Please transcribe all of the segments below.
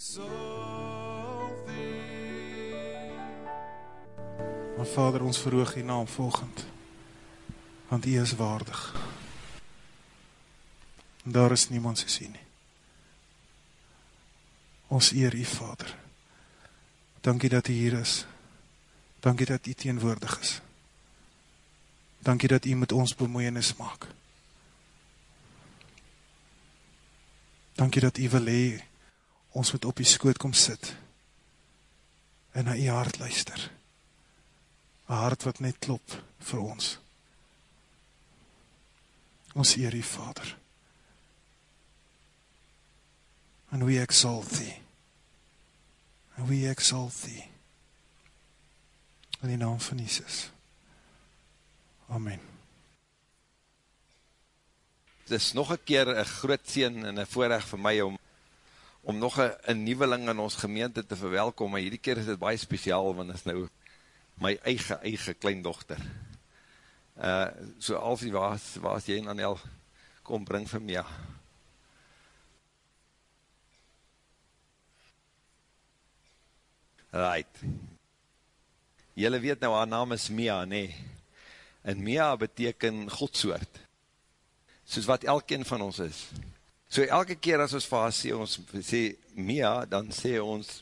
exalt thee. Maar Vader, ons verhoog die naam volgend, want U is waardig. En daar is niemand soos U nie. Ons eer U, Vader. Dankie dat U hier is. Dankie dat U teenwoordig is. Dankie dat U met ons bemoeienis maak. Dankie dat U wil hee, ons moet op die skoot kom sit en na U hart luister. Een hart wat net klop vir ons. Ons eer U, Vader. And we exalt Thee. And we exalt Thee. In die naam van Jesus. Amen. Het is nog een keer een groot sien en een voorrecht vir my om om nog een nieuweling in ons gemeente te verwelkom, maar hierdie keer is dit baie speciaal, want is nou my eigen, eigen kleindochter. Uh, so Alfie, waar waar is jy en Anel? Kom, bring vir Mia. Right. Julle weet nou, haar naam is Mia, nee. En Mia beteken Godsoort. Soos wat elkeen van ons is. So elke keer as ons vir haar sê, ons sê Mia, dan sê ons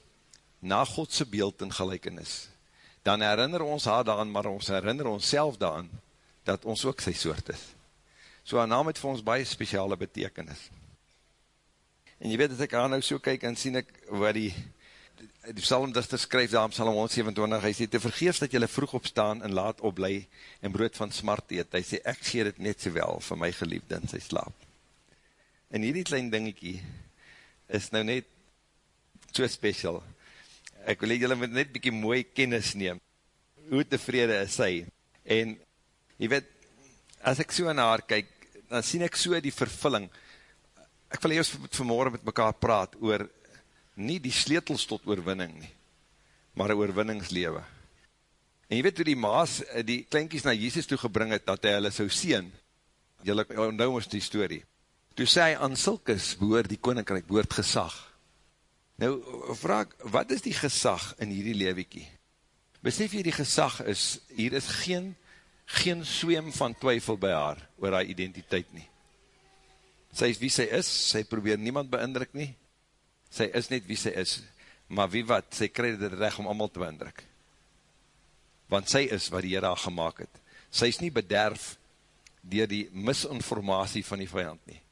na Godse beeld en gelijkenis. Dan herinner ons haar daan, maar ons herinner ons self daan, dat ons ook sy soort is. So haar naam het vir ons baie speciale betekenis. En jy weet, as ek haar nou so kyk, en sien ek wat die, die psalmdichter skryf daar om Psalm 127, hy sê, te vergeefs dat jylle vroeg opstaan en laat oplei en brood van smart eet. Hy sê, ek sê dit net so wel vir my geliefde in sy slaap. En hierdie klein dingiekie is nou net so special. Ek wil julle met net bykie mooi kennis neem. Hoe tevrede is sy. En, jy weet, as ek so na haar kyk, dan sien ek so die vervulling. Ek wil eers vanmorgen met mekaar praat oor nie die sleetels tot oorwinning nie, maar een oorwinningslewe. En jy weet hoe die maas, die kleinkies na Jesus toe gebring het, dat hy hulle sou sien. Julle onthou ons die story. Toe sê hy, aan sulkes behoor die koninkryk, behoort gesag. Nou, vraag, wat is die gesag in hierdie lewekie? Besef jy die gesag is, hier is geen, geen zweem van twyfel by haar, oor haar identiteit nie. Sy is wie sy is, sy probeer niemand beindruk nie, sy is net wie sy is, maar wie wat, sy krij dit recht om allemaal te beindruk. Want sy is wat die Heer haar gemaakt het. Sy is nie bederf, dier die misinformatie van die vijand nie.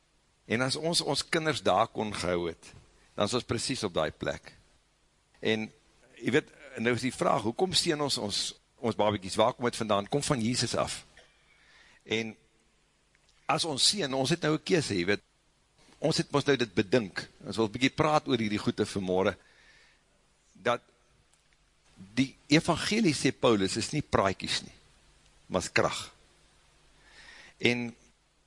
En as ons ons kinders daar kon gehou het, dan is ons precies op die plek. En, jy weet, nou is die vraag, hoekom steen ons ons, ons babiekies, waar kom het vandaan? Kom van Jesus af. En, as ons sien, ons het nou een kees, jy weet, ons het ons nou dit bedink, ons wil bykie praat oor hierdie goede vanmorgen, dat die evangelie, sê Paulus, is nie praaikies nie, maar is kracht. En,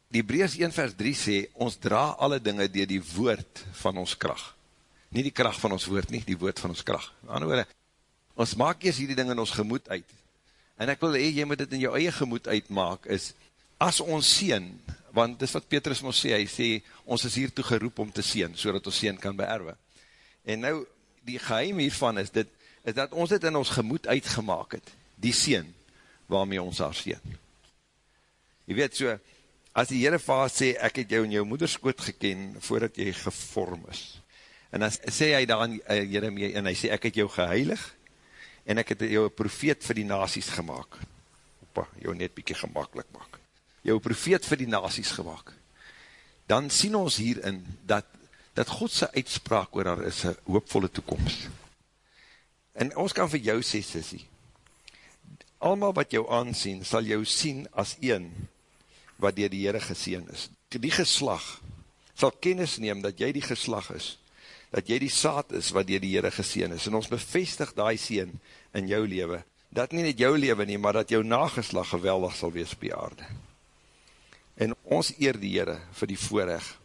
Die Hebreus 1 vers 3 sê, ons dra alle dinge dier die woord van ons kracht. Nie die kracht van ons woord nie, die woord van ons kracht. Woorde, ons maak eers hierdie ding in ons gemoed uit. En ek wil hee, jy moet dit in jou eie gemoed uitmaak, is, as ons sien, want dis wat Petrus ons sê, hy sê, ons is hiertoe geroep om te sien, so dat ons sien kan beerwe. En nou, die geheim hiervan is, dit, is dat ons dit in ons gemoed uitgemaak het, die sien, waarmee ons haar sien. Jy weet so, as die Heere vaas sê, ek het jou in jou moederskoot geken, voordat jy gevorm is. En dan sê hy dan, uh, Jeremie, en hy sê, ek het jou geheilig, en ek het jou profeet vir die nasies gemaakt. Opa, jou net bykie gemakkelijk maak. Jou profeet vir die nasies gemaakt. Dan sien ons hierin, dat, dat Godse uitspraak oor haar is een hoopvolle toekomst. En ons kan vir jou sê, sissie, allemaal wat jou aansien, sal jou sien as een, wat dier die Heere geseen is. Die geslag sal kennis neem dat jy die geslag is, dat jy die saad is wat dier die Heere geseen is, en ons bevestig die seen in jou leven, dat nie net jou leven nie, maar dat jou nageslag geweldig sal wees op die aarde. En ons eer die Heere vir die voorrecht,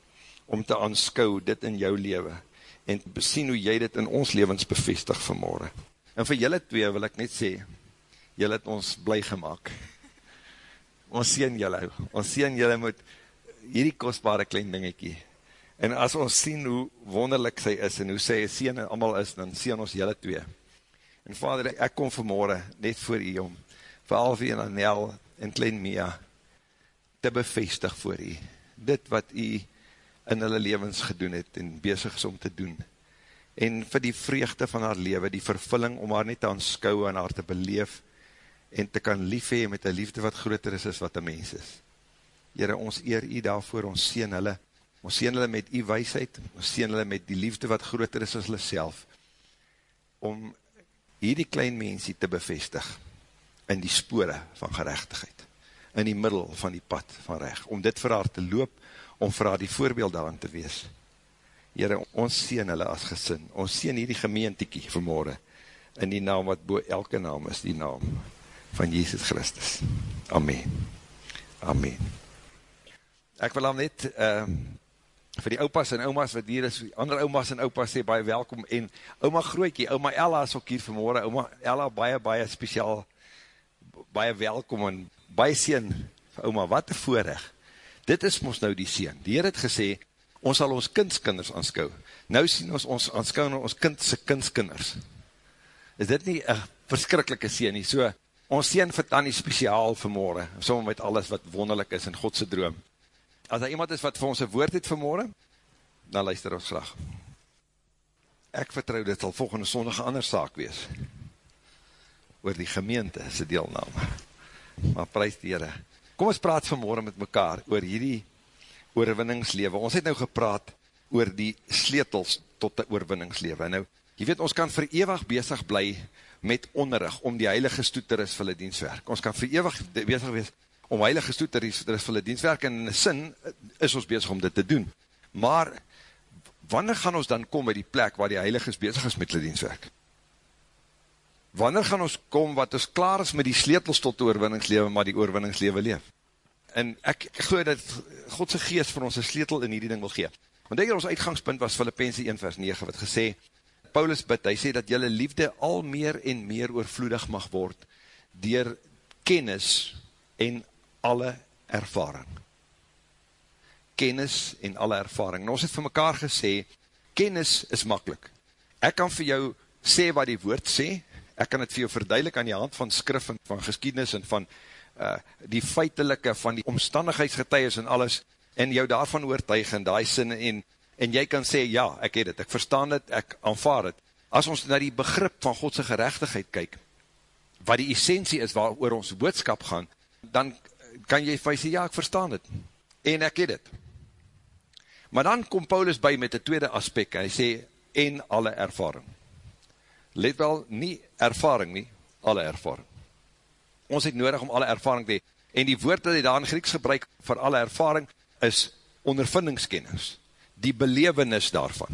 om te aanskou dit in jou leven, en te besien hoe jy dit in ons levens bevestig vanmorgen. En vir julle twee wil ek net sê, julle het ons blij gemaakt, ons sien julle, ons sien julle met hierdie kostbare klein dingetje, En as ons sien hoe wonderlik sy is, en hoe sy sien en allemaal is, dan sien ons jylle twee. En vader, ek kom vanmorgen net voor u om, vir Alvie en Anel en Klein Mia, te bevestig voor u, dit wat u in hulle levens gedoen het, en bezig is om te doen, en vir die vreugde van haar leven, die vervulling om haar net te aanskou en haar te beleef, en te kan lief hee met die liefde wat groter is as wat die mens is. Heren, ons eer u daarvoor, ons sien hulle, ons sien hulle met u weisheid, ons sien hulle met die liefde wat groter is as hulle self, om hierdie klein mensie te bevestig, in die spore van gerechtigheid, in die middel van die pad van recht, om dit vir haar te loop, om vir haar die voorbeeld daarin te wees. Heren, ons sien hulle as gesin, ons sien hierdie gemeentiekie vanmorgen, in die naam wat bo elke naam is, die naam van Jesus Christus. Amen. Amen. Ek wil dan net uh, vir die oupas en oumas wat hier is, ander oumas en oupas sê baie welkom, en ouma Grootjie, ouma Ella is ook hier vanmorgen, ouma Ella baie, baie speciaal, baie welkom, en baie sien, ouma, wat een voorrecht. Dit is ons nou die sien. Die Heer het gesê, ons sal ons kindskinders aanskou. Nou sien ons ons aanskou na ons kindse kindskinders. Is dit nie een verskrikkelike sien nie? So, ons sien vir Tanny speciaal vanmorgen, som met alles wat wonderlik is in Godse droom. As daar iemand is wat vir ons een woord het vanmorgen, dan luister ons graag. Ek vertrouw dit sal volgende sondige ander saak wees, oor die gemeente sy deelname. Maar prijs die Heere. Kom ons praat vanmorgen met mekaar oor hierdie oorwinningslewe. Ons het nou gepraat oor die sleetels tot die oorwinningslewe. Nou, jy weet, ons kan verewig bezig bly met onderrig om die heilige stoeteris vir die dienstwerk. Ons kan verewig bezig wees om heilige stoeteris vir die dienstwerk en in die sin is ons bezig om dit te doen. Maar wanneer gaan ons dan kom by die plek waar die heilige is bezig is met die dienstwerk? Wanneer gaan ons kom wat ons klaar is met die sleetels tot die oorwinningslewe, maar die oorwinningslewe leef? En ek, ek geloof dat Godse geest vir ons een sleetel in die ding wil gee. Want denk ons uitgangspunt was Filippense 1 vers 9 wat gesê, Paulus bid, hy sê dat jylle liefde al meer en meer oorvloedig mag word, dier kennis en alle ervaring. Kennis en alle ervaring. En ons het vir mekaar gesê, kennis is makkelijk. Ek kan vir jou sê wat die woord sê, ek kan het vir jou verduidelik aan die hand van skrif en van geskiednis en van uh, die feitelike, van die omstandigheidsgetuies en alles, en jou daarvan oortuig in die sin en en jy kan sê, ja, ek het het, ek verstaan het, ek aanvaar het. As ons na die begrip van Godse gerechtigheid kyk, wat die essentie is waar oor ons boodskap gaan, dan kan jy vir sê, ja, ek verstaan het, en ek het het. Maar dan kom Paulus by met die tweede aspekt, en hy sê, en alle ervaring. Let wel, nie ervaring nie, alle ervaring. Ons het nodig om alle ervaring te hee, en die woord dat hy daar in Grieks gebruik, vir alle ervaring, is ondervindingskennis die belevenis daarvan.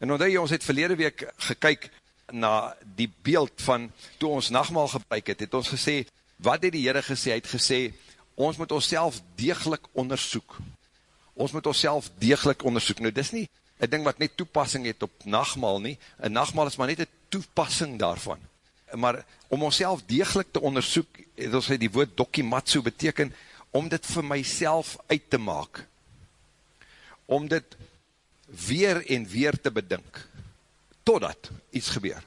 En omdat jy ons het verlede week gekyk na die beeld van toe ons nachtmaal gebruik het, het ons gesê, wat het die Heere gesê? Hy het gesê, ons moet ons self degelijk onderzoek. Ons moet ons self degelijk onderzoek. Nou, dis nie een ding wat net toepassing het op nachtmaal nie. Een nachtmaal is maar net een toepassing daarvan. Maar om ons self degelijk te onderzoek, het ons die woord dokimatsu beteken, om dit vir myself uit te maak om dit weer en weer te bedink, totdat iets gebeur.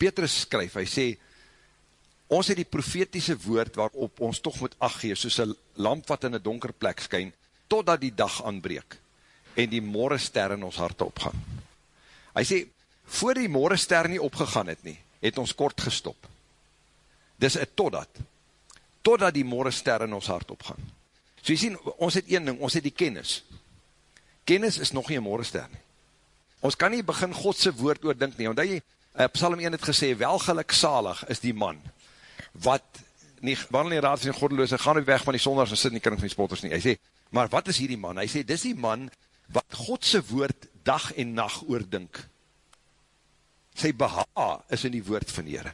Petrus skryf, hy sê, ons het die profetiese woord waarop ons toch moet aggeef, soos een lamp wat in een donker plek skyn, totdat die dag aanbreek, en die morgenster in ons harte opgaan. Hy sê, voor die morgenster nie opgegaan het nie, het ons kort gestop. Dis het totdat, totdat die morgenster in ons hart opgaan. So jy sê, ons het een ding, ons het die kennis, kennis is nog nie een morgenster nie. Ons kan nie begin Godse woord oordink nie, omdat jy, uh, Psalm 1 het gesê, welgelik salig is die man, wat nie, wandel nie raad van die goddeloos, en gaan nie weg van die sonders, en sit nie kring van die spotters nie. Hy sê, maar wat is hierdie man? Hy sê, dis die man, wat Godse woord dag en nacht oordink. Sy beha is in die woord van Heere.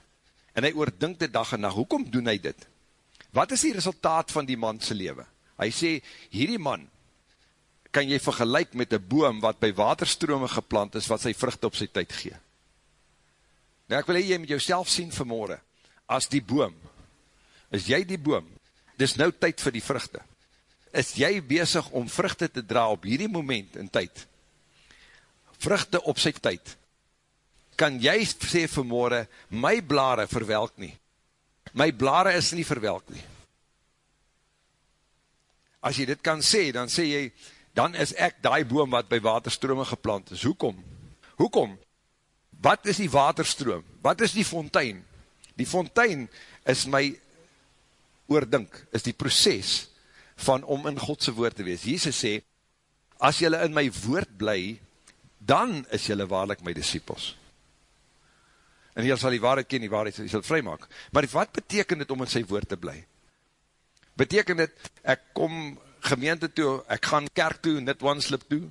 En hy oordink die dag en nacht. Hoekom doen hy dit? Wat is die resultaat van die manse leven? Hy sê, hierdie man, kan jy vergelijk met een boom wat by waterstrome geplant is, wat sy vrucht op sy tyd gee. Nou ek wil jy met jouself sien vanmorgen, as die boom, is jy die boom, dis nou tyd vir die vruchte. Is jy bezig om vruchte te dra op hierdie moment in tyd, vruchte op sy tyd, kan jy sê vanmorgen, my blare verwelk nie. My blare is nie verwelk nie. As jy dit kan sê, dan sê jy, dan is ek die boom wat by waterstrome geplant is. Hoekom? Hoekom? Wat is die waterstroom? Wat is die fontein? Die fontein is my oordink, is die proces van om in Godse woord te wees. Jesus sê, as jylle in my woord bly, dan is jylle waarlik my disciples. En jylle sal die waarheid ken, die waarheid sal vry maak. Maar wat beteken dit om in sy woord te bly? Beteken dit, ek kom gemeente toe, ek gaan kerk toe, net one slip toe,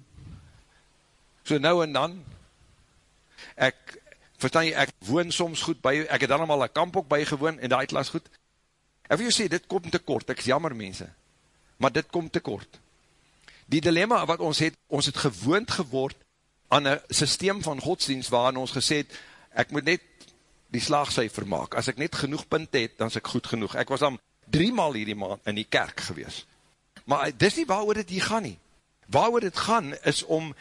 so nou en dan, ek, verstaan jy, ek woon soms goed by, ek het dan allemaal een kamp ook bygewoon, en die klas goed, ek wil jy sê, dit kom te kort, ek is jammer mense, maar dit kom te kort, die dilemma wat ons het, ons het gewoond geword, aan een systeem van godsdienst, waarin ons gesê het, ek moet net die slaagcijfer maak, as ek net genoeg punt het, dan is ek goed genoeg, ek was dan drie maal hierdie maand in die kerk gewees, maar dis nie waar dit hier gaan nie, waar dit gaan, is om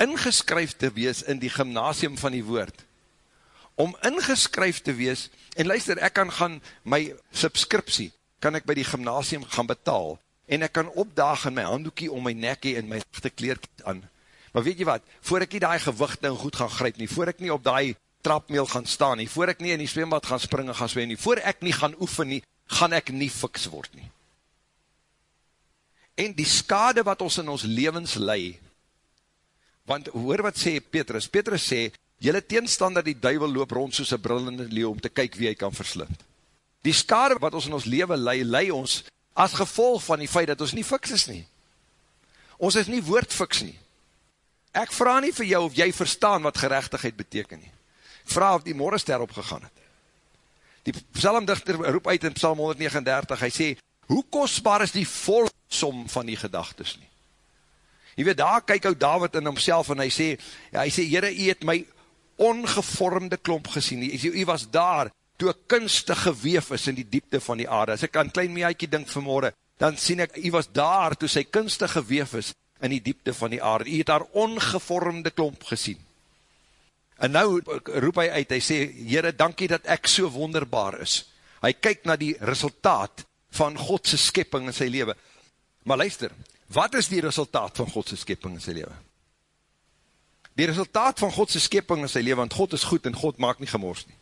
ingeskryf te wees in die gymnasium van die woord, om ingeskryf te wees, en luister, ek kan gaan, my subscriptie, kan ek by die gymnasium gaan betaal, en ek kan opdaag in my handdoekie om my nekkie en my lichte kleerkiet aan. Maar weet jy wat, voor ek nie die gewichte en goed gaan grijp nie, voor ek nie op die trapmeel gaan staan nie, voor ek nie in die zwembad gaan spring en gaan zwem nie, voor ek nie gaan oefen nie, gaan ek nie fiks word nie. En die skade wat ons in ons levens lei, want hoor wat sê Petrus, Petrus sê, jylle teenstander die duivel loop rond soos een brillende leeuw om te kyk wie hy kan verslind. Die skade wat ons in ons leven lei, lei ons as gevolg van die feit dat ons nie fiks is nie. Ons is nie woordfiks nie. Ek vraag nie vir jou of jy verstaan wat gerechtigheid beteken nie. Ek vraag of die morgenster opgegaan het. Die psalmdichter roep uit in psalm 139, hy sê, hoe kostbaar is die volsom van die gedagtes nie? Jy weet, daar kyk ou David in homself en hy sê, ja, hy sê, jyre, jy het my ongevormde klomp gesien, jy, jy was daar, toe ek kunstig geweef is in die diepte van die aarde, as ek aan klein meekie dink vanmorgen, dan sien ek, jy was daar, toe sy kunstig geweef is in die diepte van die aarde, jy het daar ongevormde klomp gesien, En nou roep hy uit, hy sê, Heere, dankie dat ek so wonderbaar is. Hy kyk na die resultaat van Godse skepping in sy leven. Maar luister, wat is die resultaat van Godse skepping in sy leven? Die resultaat van Godse skepping in sy leven, want God is goed en God maak nie gemors nie.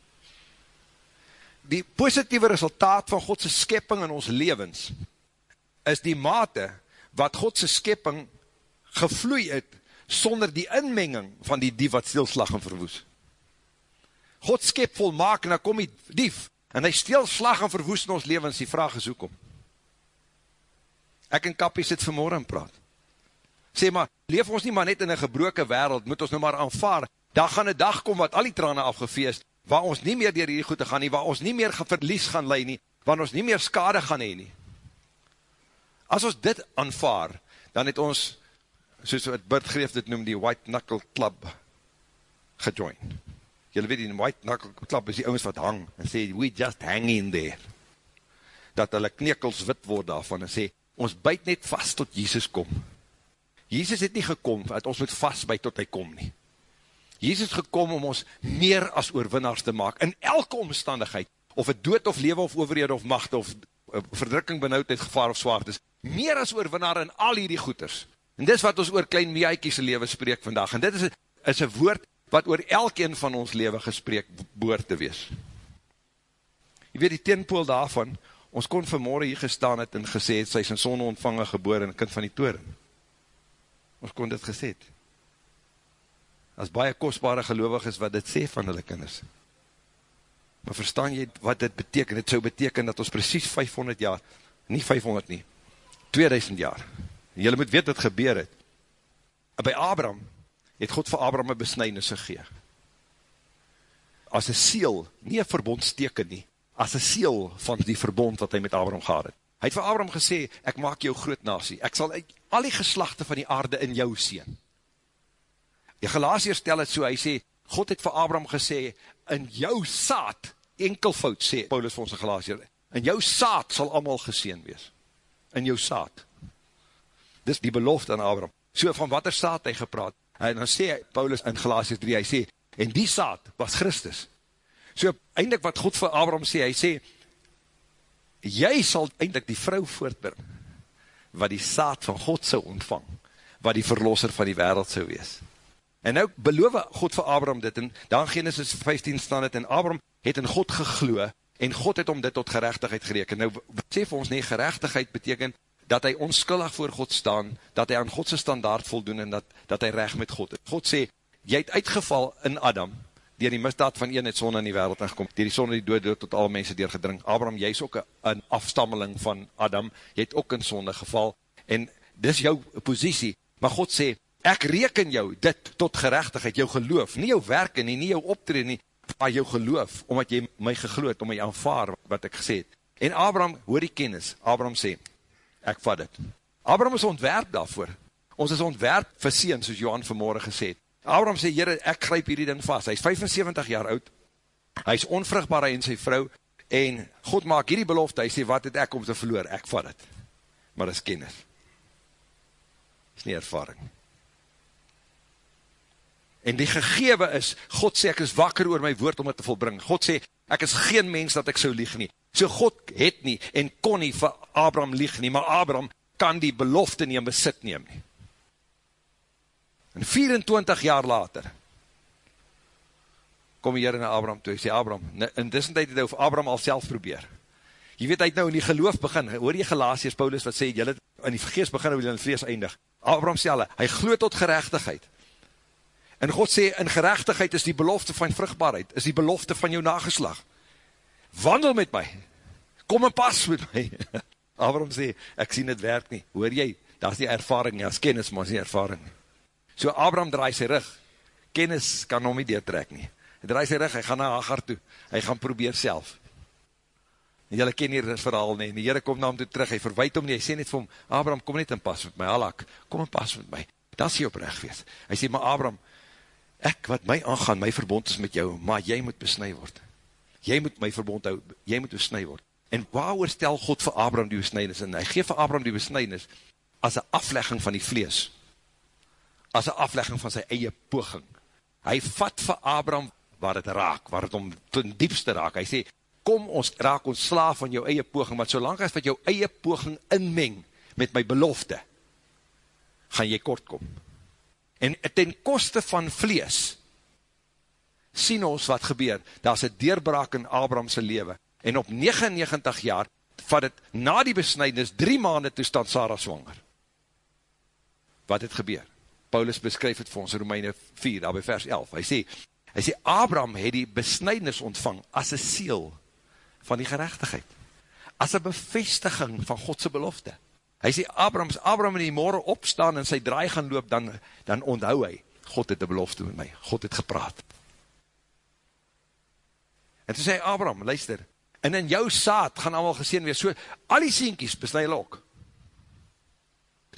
Die positieve resultaat van Godse skepping in ons levens, is die mate wat Godse skepping gevloei het sonder die inmenging van die dief wat stilslag en verwoes. God skep volmaak en dan kom die dief en hy stilslag en verwoes in ons levens, die vraag is hoekom. Ek en Kappie sit vanmorgen praat. Sê maar, leef ons nie maar net in een gebroke wereld, moet ons nou maar aanvaar, daar gaan een dag kom wat al die trane afgefeest, waar ons nie meer dier die goede gaan nie, waar ons nie meer verlies gaan lei nie, waar ons nie meer skade gaan heen nie. As ons dit aanvaar, dan het ons soos wat Bert Greef dit noem, die White Knuckle Club gejoin. Julle weet die White Knuckle Club is die ouwens wat hang en sê, we just hang in there. Dat hulle knekels wit word daarvan en sê, ons byt net vast tot Jesus kom. Jesus het nie gekom, dat ons moet vastbyt tot hy kom nie. Jesus gekom om ons meer as oorwinnaars te maak, in elke omstandigheid, of het dood of lewe of overhede of macht of eh, verdrukking benauwdheid, gevaar of zwaard is, meer as oorwinnaar in al hierdie goeders, En dis wat ons oor klein meeiekies leven spreek vandag. En dit is, is een woord wat oor elkeen van ons leven gespreek boor te wees. Je weet die tenpool daarvan, ons kon vanmorgen hier gestaan het en gesê het, sy is een sonne ontvangen geboor en kind van die toren. Ons kon dit gesê het. As baie kostbare gelovig is wat dit sê van hulle kinders. Maar verstaan jy wat dit beteken? Het sou beteken dat ons precies 500 jaar, nie 500 nie, 2000 jaar, Julle moet weet wat gebeur het. En by Abraham het God vir Abraham een besnijnis gegeen. As een seel, nie een verbondsteken nie, as een seel van die verbond wat hy met Abraham gehad het. Hy het vir Abraham gesê, ek maak jou groot nasie, ek sal al die geslachte van die aarde in jou sien. Die Galatier stel het so, hy sê, God het vir Abraham gesê, in jou saad, enkelvoud sê, Paulus vir ons Galatier, in jou saad sal allemaal geseen wees. In jou saad. Dis die belofte aan Abraham. So van wat er saad hy gepraat? En dan sê Paulus in Galatius 3, hy sê, en die saad was Christus. So, eindelijk wat God vir Abraham sê, hy sê, jy sal eindelijk die vrou voortbring, wat die saad van God sal ontvang, wat die verlosser van die wereld sal wees. En nou beloof God vir Abraham dit, en dan Genesis 15 staan het, en Abraham het in God gegloe, en God het om dit tot gerechtigheid gereken. Nou, sê vir ons nie, gerechtigheid beteken, dat hy onskuldig voor God staan, dat hy aan Godse standaard voldoen, en dat, dat hy recht met God is. God sê, jy het uitgeval in Adam, dier die misdaad van een het sonde in die wereld ingekom, dier die sonde die dood dood tot alle mense doorgedring. Abraham, jy is ook een afstammeling van Adam, jy het ook in sonde geval, en dis jou positie, maar God sê, ek reken jou dit tot gerechtigheid, jou geloof, nie jou werken nie, nie jou optreden nie, maar jou geloof, omdat jy my gegloed, om my aanvaar wat ek gesê het. En Abraham, hoor die kennis, Abraham sê, ek vat het. Abraham is ontwerp daarvoor. Ons is ontwerp vir sien, soos Johan vanmorgen gesê het. Abraham sê, Heere, ek grijp hierdie ding vast. Hy is 75 jaar oud, hy is onvrugbaar in sy vrou, en God maak hierdie belofte, hy sê, wat het ek om te verloor? Ek vat het. Maar dit is kennis. Dit is nie ervaring. En die gegewe is, God sê, ek is wakker oor my woord om het te volbring. God sê, ek is geen mens dat ek so lieg nie. So God het nie en kon nie vir Abraham lieg nie, maar Abraham kan die belofte nie in besit neem nie. En 24 jaar later, kom die Heer na Abraham toe, hy sê Abraham, in tussen tyd het hy over Abraham al self probeer. Jy weet, hy het nou in die geloof begin, hoor jy Galatius Paulus wat sê, jy het in die vergees begin, hoe jy in vrees eindig. Abraham sê alle, hy gloed tot gerechtigheid. En God sê, in gerechtigheid is die belofte van vruchtbaarheid, is die belofte van jou nageslag. Wandel met my, kom en pas met my. Abraham sê, ek sien het werk nie, hoor jy, daar is nie ervaring nie, as kennis, maar is nie ervaring nie. So Abraham draai sy rug, kennis kan hom nie deurtrek nie. Hy draai sy rug, hy gaan na Hagar toe, hy gaan probeer self. En jylle ken hier verhaal nie, en die Heere kom na hom toe terug, hy verwijt hom nie, hy sê net vir hom, Abraham, kom net en pas met my, Halak, kom en pas met my, dat is jy oprecht wees. Hy sê, maar Abraham, ek wat my aangaan, my verbond is met jou, maar jy moet besnui word. Jy moet my verbond hou, jy moet besnui word. En waar stel God vir Abraham die besnuinis? En hy geef vir Abraham die besnuinis as een aflegging van die vlees. As een aflegging van sy eie poging. Hy vat vir Abraham waar het raak, waar het om ten diepste raak. Hy sê, kom ons raak ons slaaf van jou eie poging, maar solang as wat jou eie poging inmeng met my belofte, gaan jy kort kom. En ten koste van vlees, sien ons wat gebeur, daar is een deurbraak in Abrahamse leven, en op 99 jaar, vat het na die besnijdnis, drie maanden toestand Sarah zwanger. Wat het gebeur? Paulus beskryf het vir ons, Romeine 4, daar by vers 11, hy sê, hy sê, Abraham het die besnijdnis ontvang, as een seal van die gerechtigheid, as een bevestiging van Godse belofte. Hy sê, Abraham, as Abraham in die morgen opstaan en sy draai gaan loop, dan, dan onthou hy, God het die belofte met my, God het gepraat. En toe sê Abraham, luister, en in jou saad gaan allemaal geseen wees, so, al die sienkies besnui lok,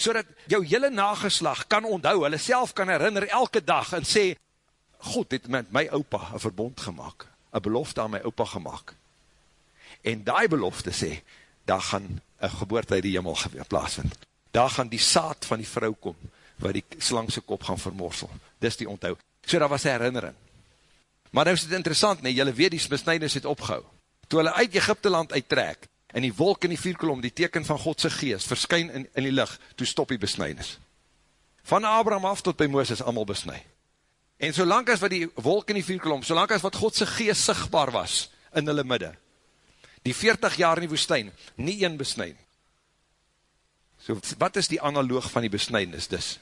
so dat jou hele nageslag kan onthou, hulle self kan herinner elke dag, en sê, God het met my opa een verbond gemaakt, een belofte aan my opa gemaakt, en die belofte sê, daar gaan een geboorte uit die jimmel plaasvind, daar gaan die saad van die vrou kom, waar die slangse kop gaan vermorsel, dis die onthou, so daar was herinnering, Maar nou is het interessant, nee, jylle weet die besnijders het opgehou. Toe hulle uit Egypte land uittrek, en die wolk in die vierkolom, die teken van Godse geest, verskyn in, in die licht, toe stop die besnijders. Van Abraham af tot by Mooses allemaal besnij. En solang as wat die wolk in die vierkolom, solang as wat Godse geest sigtbaar was, in hulle midde, die 40 jaar in die woestijn, nie een besnij. So, wat is die analoog van die besnijdnis dus?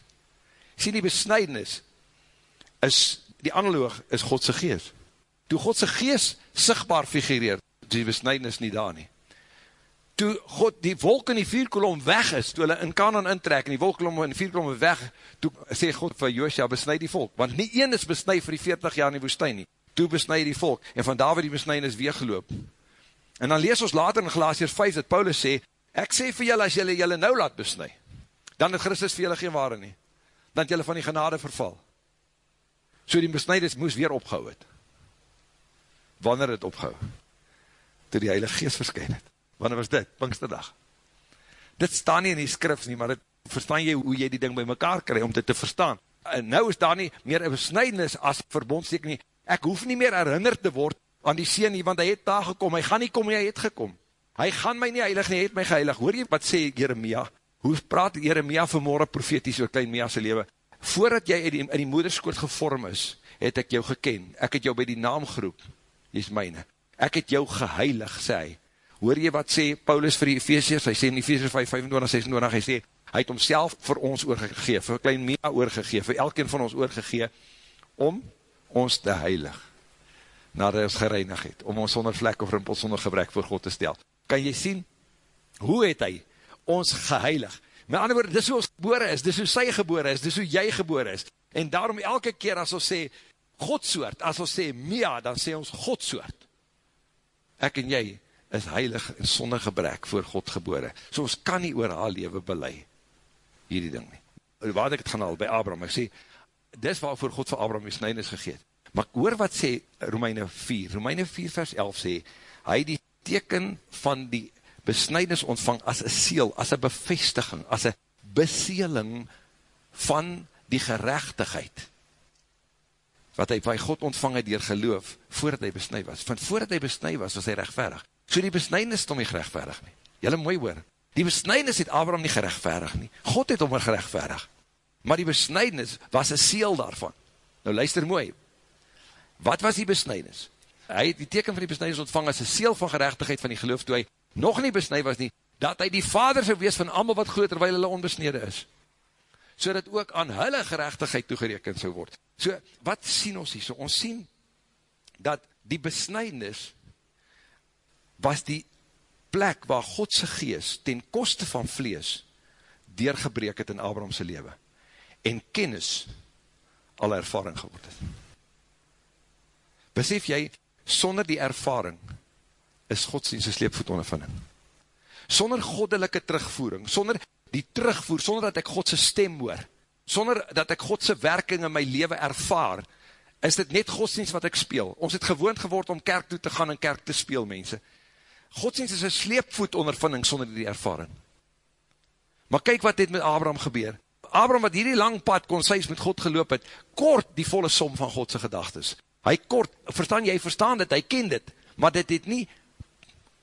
Sien die besnijdnis, is die analoog is Godse gees. Toe Godse gees sigtbaar figureer, die besnijdnis nie daar nie. Toe God die wolk in die vierkolom weg is, toe hulle in Kanan intrek, en die wolkolom in die vierkolom weg, toe sê God vir Joosja, besnijd die volk, want nie een is besnijd vir die 40 jaar in die woestijn nie. Toe besnijd die volk, en van daar waar die besnijdnis weergeloop. En dan lees ons later in Galatiers 5, dat Paulus sê, ek sê vir julle, as julle julle nou laat besnijd, dan het Christus vir julle geen ware nie. Dan het julle van die genade verval. So die besnijders moes weer opgehou het. Wanneer het opgehou? Toe die Heilige Geest verskyn het. Wanneer was dit? Pinksterdag. Dit staan nie in die skrifs nie, maar dit, verstaan jy hoe jy die ding by mekaar krijg om dit te verstaan? en nou is daar nie meer een besnijdenis as verbondsteken nie, ek hoef nie meer herinner te word aan die sien nie, want hy het daar gekom, hy gaan nie kom, hy het gekom, hy gaan my nie heilig nie, hy het my geheilig, hoor jy wat sê Jeremia, hoe praat Jeremia vanmorgen profeties oor klein Mia sy leven, voordat jy in die, in die moederskoot gevorm is, het ek jou geken, ek het jou by die naam geroep, die is myne, ek het jou geheilig, sê hy, hoor jy wat sê Paulus vir die Ephesians, hy sê in Ephesians 5, 25, 26, hy sê, hy het homself vir ons oorgegee, vir klein Mia oorgegee, vir elkeen van ons oorgegee, om ons te heilig, nadat hy ons gereinig het, om ons sonder vlek of rimpel, sonder gebrek voor God te stel. Kan jy sien, hoe het hy ons geheilig? Met ander woord, dis hoe ons gebore is, dis hoe sy gebore is, dis hoe jy gebore is. En daarom elke keer as ons sê, Godsoort, as ons sê Mia, dan sê ons Godsoort. Ek en jy is heilig en sonder gebrek voor God gebore. So ons kan nie oor haar leven belei, hierdie ding nie. Waar ek het gaan al, by Abraham, ek sê, dis waarvoor God vir Abraham die snijdenis gegeet. Maar hoor wat sê Romeine 4, Romeine 4 vers 11 sê, hy die teken van die besnijdenis ontvang as een seel, as een bevestiging, as een beseeling van die gerechtigheid, wat hy by God ontvang het dier geloof, voordat hy besnij was. Want voordat hy besnij was, was hy rechtverig. So die besnijdenis het om nie gerechtverig nie. Julle mooi hoor. Die besnijdenis het Abraham nie gerechtverig nie. God het om er gerechtverig. Maar die besnijdenis was een seel daarvan. Nou luister mooi. Wat was die besnijdenis? Hy het die teken van die besnijdenis ontvang as een seel van gerechtigheid van die geloof, toe hy nog nie besnij was nie, dat hy die vader zou wees van allemaal wat goed, terwijl hulle onbesnede is. So dat ook aan hulle gerechtigheid toegereken zou word. So, wat sien ons hier? So, ons sien dat die besnijdenis was die plek waar Godse geest ten koste van vlees deurgebreek het in Abrahamse leven en kennis al ervaring geword het. Besef jy, sonder die ervaring is godsdienst een sleepvoet ondervinding. Sonder goddelike terugvoering, sonder die terugvoer, sonder dat ek Godse stem hoor, sonder dat ek Godse werking in my leven ervaar, is dit net godsdienst wat ek speel. Ons het gewoond geword om kerk toe te gaan en kerk te speel, mense. Godsdienst is een sleepvoet ondervinding sonder die ervaring. Maar kyk wat dit met Abraham gebeur. Abraham wat hierdie lang pad kon sy met God geloop het, kort die volle som van Godse gedagtes. Hy kort, verstaan jy, verstaan dit, hy ken dit, maar dit het nie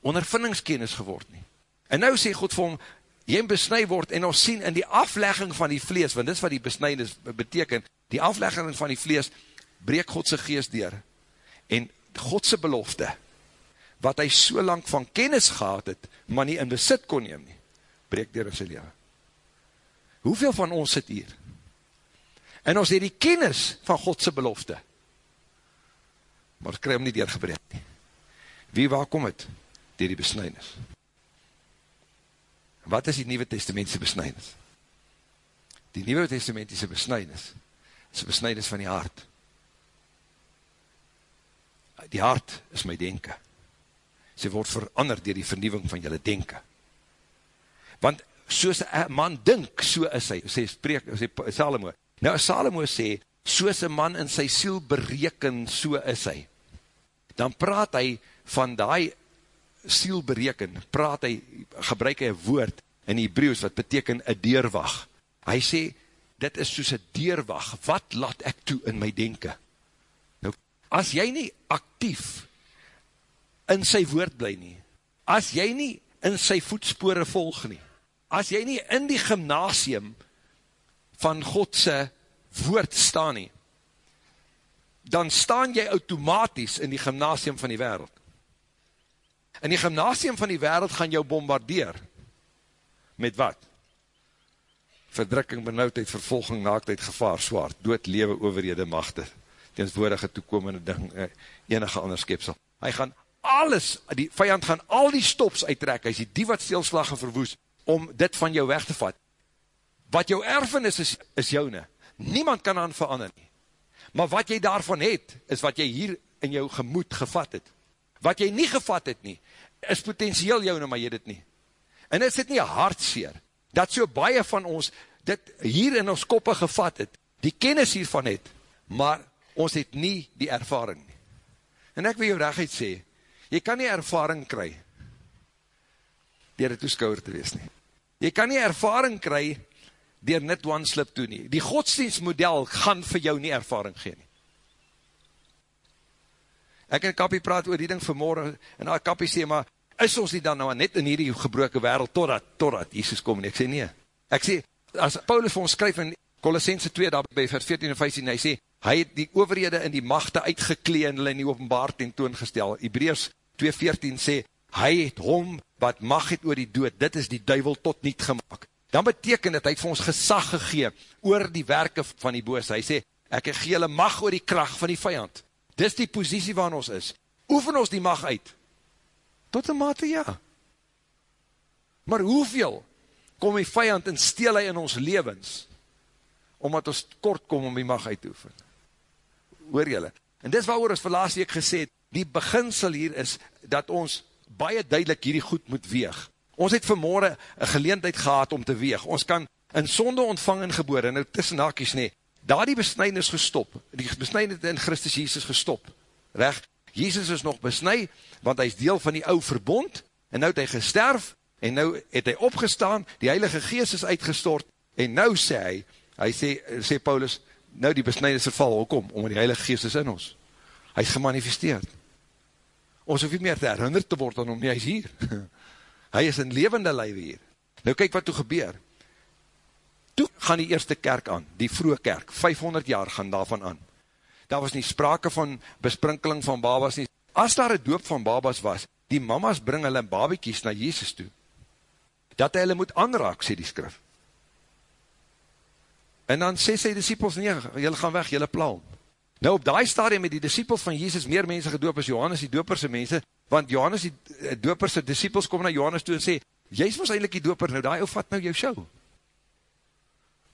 ondervindingskennis geword nie. En nou sê God vir hom, jy besnui word, en ons sien in die aflegging van die vlees, want dit is wat die besnuinis beteken, die aflegging van die vlees, breek Godse geest deur, en Godse belofte, wat hy so lang van kennis gehad het, maar nie in besit kon neem nie, breek deur in sy leven. Hoeveel van ons sit hier? En ons het die kennis van Godse belofte, maar ons krijg hom nie deurgebreek nie. Wie waar kom het? Dier die besnijnis. Wat is die Nieuwe Testamentse besnijnis? Die Nieuwe Testamentse besnijnis is die besnijnis van die hart. Die hart is my denken. Sy word veranderd dier die vernieuwing van jylle denken. Want soos een man dink, so is hy, sê, spreek, sê Salomo. Nou, Salomo sê, soos een man in sy siel bereken, so is hy. Dan praat hy van die siel bereken, praat hy, gebruik hy een woord in Hebrews, wat beteken een deurwag. Hy sê, dit is soos een deurwag, wat laat ek toe in my denken? Nou, as jy nie actief in sy woord bly nie, as jy nie in sy voetspore volg nie, as jy nie in die gymnasium van Godse woord staan nie, dan staan jy automatisch in die gymnasium van die wereld. In die gymnasium van die wereld gaan jou bombardeer. Met wat? Verdrukking, benauwdheid, vervolging, naaktheid, gevaar, zwaard, dood, lewe, overhede, machte, teenswoordige toekomende ding, eh, enige ander skepsel. Hy gaan alles, die vijand gaan al die stops uittrek, hy sê die wat stilslag en verwoes, om dit van jou weg te vat. Wat jou erfenis is, is joune. Niemand kan aan verander nie. Maar wat jy daarvan het, is wat jy hier in jou gemoed gevat het. Wat jy nie gevat het nie, is potentieel joune, maar jy dit nie. En is dit nie hartseer, dat so baie van ons dit hier in ons koppe gevat het, die kennis hiervan het, maar ons het nie die ervaring nie. En ek wil jou recht sê, jy kan nie ervaring kry, dier een toeskouwer te wees nie. Jy kan nie ervaring kry, dier net one slip toe nie. Die godsdienstmodel gaan vir jou nie ervaring gee nie. Ek en Kappie praat oor die ding vanmorgen, en nou Kappie sê, maar is ons nie dan nou net in hierdie gebroke wereld, totdat, totdat Jesus kom, en ek sê nie. Ek sê, as Paulus vir ons skryf in Colossense 2, daar by vers 14 en 15, hy sê, hy het die overhede in die machte uitgeklee en hulle in die openbaar tentoongestel. Hebreers 2.14 sê, hy het hom wat mag het oor die dood, dit is die duivel tot niet gemaakt. Dan beteken het, hy het vir ons gesag gegeen oor die werke van die boos. Hy sê, ek gee hulle mag oor die kracht van die vijand. Dis die positie waarin ons is. Oefen ons die mag uit? Tot een mate ja. Maar hoeveel kom die vijand en steel hy in ons levens? Omdat ons kort kom om die mag uit te oefen. Hoor jylle? En dis waar ons verlaas week gesê het, die beginsel hier is, dat ons baie duidelik hierdie goed moet weeg. Ons het vanmorgen een geleendheid gehad om te weeg. Ons kan in sonde ontvang en geboor, en nou tussen hakies nie, daar die besnijd is gestop, die besnijd het in Christus Jesus gestop, recht, Jesus is nog besnijd, want hy is deel van die ou verbond, en nou het hy gesterf, en nou het hy opgestaan, die heilige geest is uitgestort, en nou sê hy, hy sê, sê Paulus, nou die besnijd is verval, hoekom? Omdat die heilige geest is in ons. Hy is gemanifesteerd. Ons hoef nie meer te herinner te word aan hom, nie, hy is hier. hy is in levende lijwe hier. Nou kyk wat toe gebeur. Toe gaan die eerste kerk aan, die vroege kerk, 500 jaar gaan daarvan aan. Daar was nie sprake van besprinkeling van babas nie. As daar een doop van babas was, die mamas bring hulle babiekies na Jezus toe. Dat hy hulle moet aanraak, sê die skrif. En dan sê sy disciples, nee, jylle gaan weg, jylle plaal. Nou op die stadium het die disciples van Jezus meer mense gedoop as Johannes die doperse mense, want Johannes die eh, doperse disciples kom na Johannes toe en sê, jy is ons eindelijk die doper, nou die ou vat nou jou show.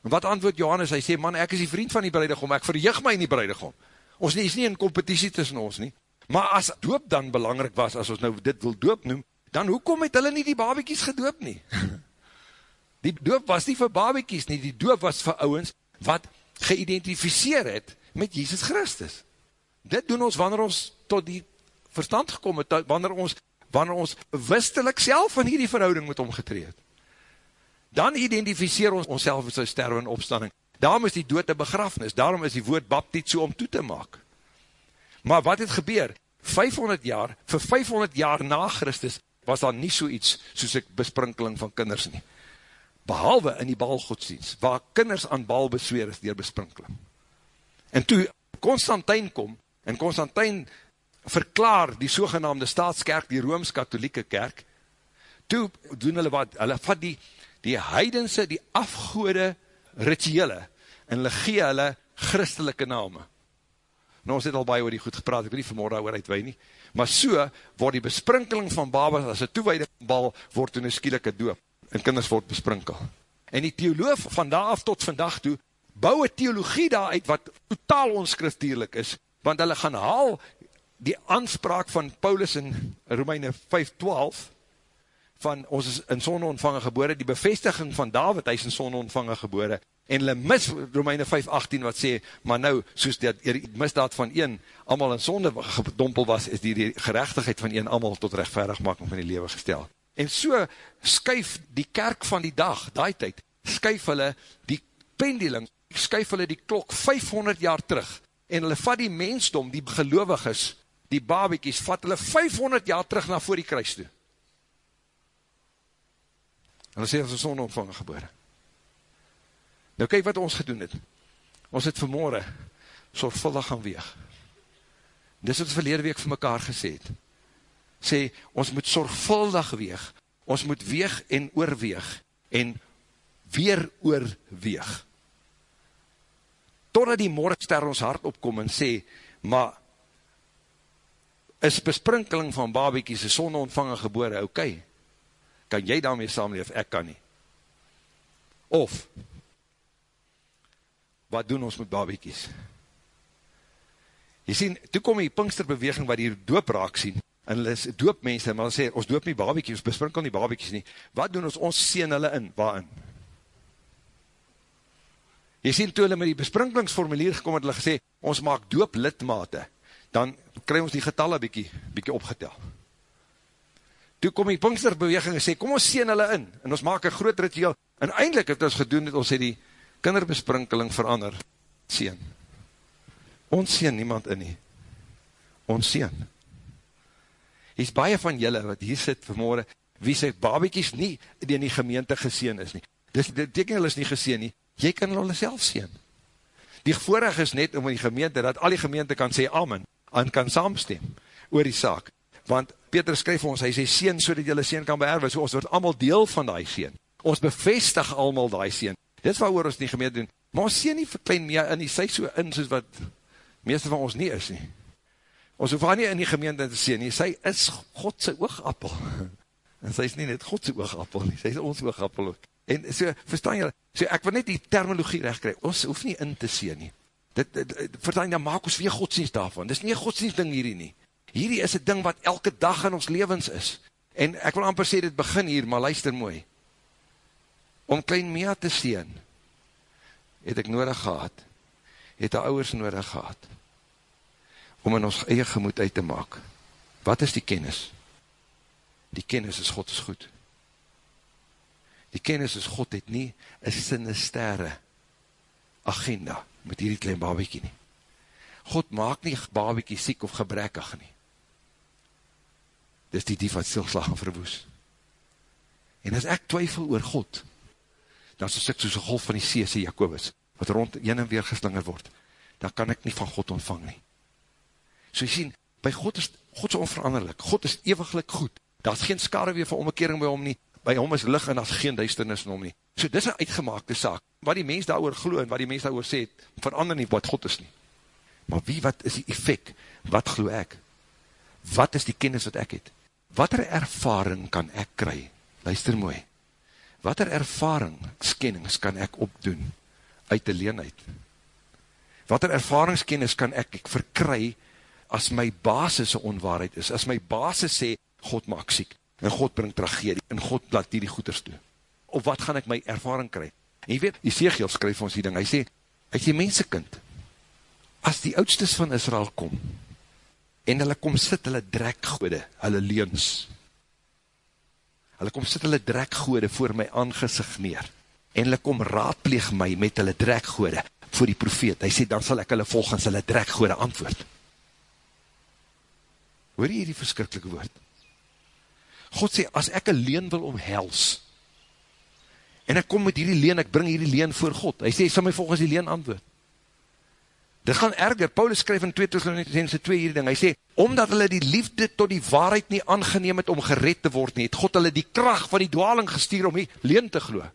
En wat antwoord Johannes? Hy sê, man, ek is die vriend van die breidegom, ek verjig my in die breidegom. Ons nie, is nie in competitie tussen ons nie. Maar as doop dan belangrijk was, as ons nou dit wil doop noem, dan hoekom het hulle nie die babiekies gedoop nie? Die doop was nie vir babiekies nie, die doop was vir ouwens wat geïdentificeer het met Jesus Christus. Dit doen ons wanneer ons tot die verstand gekom het, wanneer ons, wanneer ons bewustelik self van hierdie verhouding met omgetreed. Dan identificeer ons ons self met sy sterwe en opstanding. Daarom is die dood een begrafnis, daarom is die woord baptiet so om toe te maak. Maar wat het gebeur? 500 jaar, vir 500 jaar na Christus, was daar nie so iets soos ek besprinkeling van kinders nie behalwe in die baalgodsdienst, waar kinders aan baal besweer is dier besprinkeling. En toe Constantijn kom, en Constantijn verklaar die sogenaamde staatskerk, die Rooms-Katholieke kerk, toe doen hulle wat, hulle vat die, die heidense, die afgoede rituele, en hulle gee hulle christelike name. Nou, ons het al baie oor die goed gepraat, ek weet nie vanmorgen oor uitwee nie, maar so word die besprinkeling van babas, as een toeweide bal, word toen een skielike doop en kinders word besprinkel. En die theoloof van daar af tot vandag toe, bou een theologie daar uit wat totaal onskrifteerlik is, want hulle gaan haal die aanspraak van Paulus in Romeine 5.12, van ons is in sonde ontvangen gebore, die bevestiging van David, hy is in sonde ontvangen gebore, en hulle mis Romeine 5.18 wat sê, maar nou, soos die misdaad van een, allemaal in sonde gedompel was, is die gerechtigheid van een allemaal tot rechtvaardigmaking van die lewe gesteld. En so skuif die kerk van die dag, die tyd, skuif hulle die pendeling, skuif hulle die klok 500 jaar terug, en hulle vat die mensdom, die gelovig is, die babiekies, vat hulle 500 jaar terug na voor die kruis toe. En hulle sê, ons is onontvangen gebore. Nou kyk wat ons gedoen het. Ons het vanmorgen sorgvuldig gaan weeg. Dis wat verlede week vir mekaar gesê het sê, ons moet sorgvuldig weeg, ons moet weeg en oorweeg, en weer oorweeg. Totdat die morgenster ons hart opkom en sê, maar, is besprinkeling van babiekies, is sonde ontvangen gebore, oké, okay. kan jy daarmee samenleef, ek kan nie. Of, wat doen ons met babiekies? Jy sien, toe kom die pinksterbeweging wat die doop raak sien, en hulle is doopmense, maar hulle sê, ons doop nie babiekies, ons besprinkel nie babiekies nie, wat doen ons, ons sien hulle in, waarin? Jy sien, toe hulle met die besprinkelingsformulier gekom het, hulle gesê, ons maak doop lidmate, dan kry ons die getalle bykie, bykie opgetel. toe kom die Pinksterbeweging en sê, kom ons sien hulle in, en ons maak een groot ritueel, en eindelijk het ons gedoen, het ons het die kinderbesprinkeling verander, sien. Ons sien niemand in nie. Ons sien. Hier is baie van julle wat hier sit vanmorgen, wie sê babiekies nie die in die gemeente geseen is nie. Dis, dit teken hulle is nie geseen nie. Jy kan hulle self sien. Die voorig is net om in die gemeente, dat al die gemeente kan sê amen, en kan saamstem oor die saak. Want Peter skryf ons, hy sê sien so dat jylle sien kan beerwe, so ons word allemaal deel van die sien. Ons bevestig allemaal die sien. Dit is wat oor ons die gemeente doen. Maar ons sien nie verklein meer in die sy so in, soos wat meeste van ons nie is nie. Ons hoef nie in die gemeente te sien nie, sy is Godse oogappel. En sy is nie net Godse oogappel nie, sy is ons oogappel ook. En so, verstaan jy, so ek wil net die terminologie recht krijg, ons hoef nie in te sien nie. Dit, dit, dit verstaan jy, dan maak ons weer godsdienst daarvan. Dit is nie godsdienst ding hierdie nie. Hierdie is een ding wat elke dag in ons levens is. En ek wil amper sê, dit begin hier, maar luister mooi. Om klein Mia te sien, het ek nodig gehad, het die ouwers nodig gehad, om in ons eie gemoed uit te maak. Wat is die kennis? Die kennis is God is goed. Die kennis is God het nie een sinistere agenda met hierdie klein babiekie nie. God maak nie babiekie siek of gebrekkig nie. Dis die dief wat stilslag en verwoes. En as ek twyfel oor God, dan is ek soos een golf van die see, sê Jacobus, wat rond een en weer geslinger word, dan kan ek nie van God ontvang nie. So jy sien, by God is, God is onveranderlik, God is eeuwiglik goed, daar is geen skade weer van omkering by hom nie, by hom is lig en daar is geen duisternis in hom nie. So dis een uitgemaakte saak, wat die mens daar oor glo en wat die mens daar oor sê, verander nie wat God is nie. Maar wie, wat is die effect? Wat glo ek? Wat is die kennis wat ek het? Wat er ervaring kan ek kry? Luister mooi. Wat er ervaringskennis kan ek opdoen uit die leenheid? Wat er ervaringskennis kan ek, ek verkry as my basis een onwaarheid is, as my basis sê, God maak siek, en God bring tragedie, en God laat die die goeders doen. Of wat gaan ek my ervaring kry? En jy weet, Ezekiel skryf ons die ding, hy sê, hy sê, mensekind, as die oudstes van Israel kom, en hulle kom sit hulle drekgoede, hulle leens, hulle kom sit hulle drekgoede voor my aangezig neer, en hulle kom raadpleeg my met hulle drekgoede, voor die profeet, hy sê, dan sal ek hulle volgens hulle drekgoede antwoord. Hoor jy die verskrikkelike woord? God sê, as ek een leen wil omhels, en ek kom met hierdie leen, ek bring hierdie leen voor God, hy sê, sal my volgens die leen antwoord. Dit gaan erger, Paulus skryf in 2 Thessalonians 2 hierdie ding, hy sê, omdat hulle die liefde tot die waarheid nie aangeneem het om gered te word nie, het God hulle die kracht van die dwaling gestuur om die leen te glo.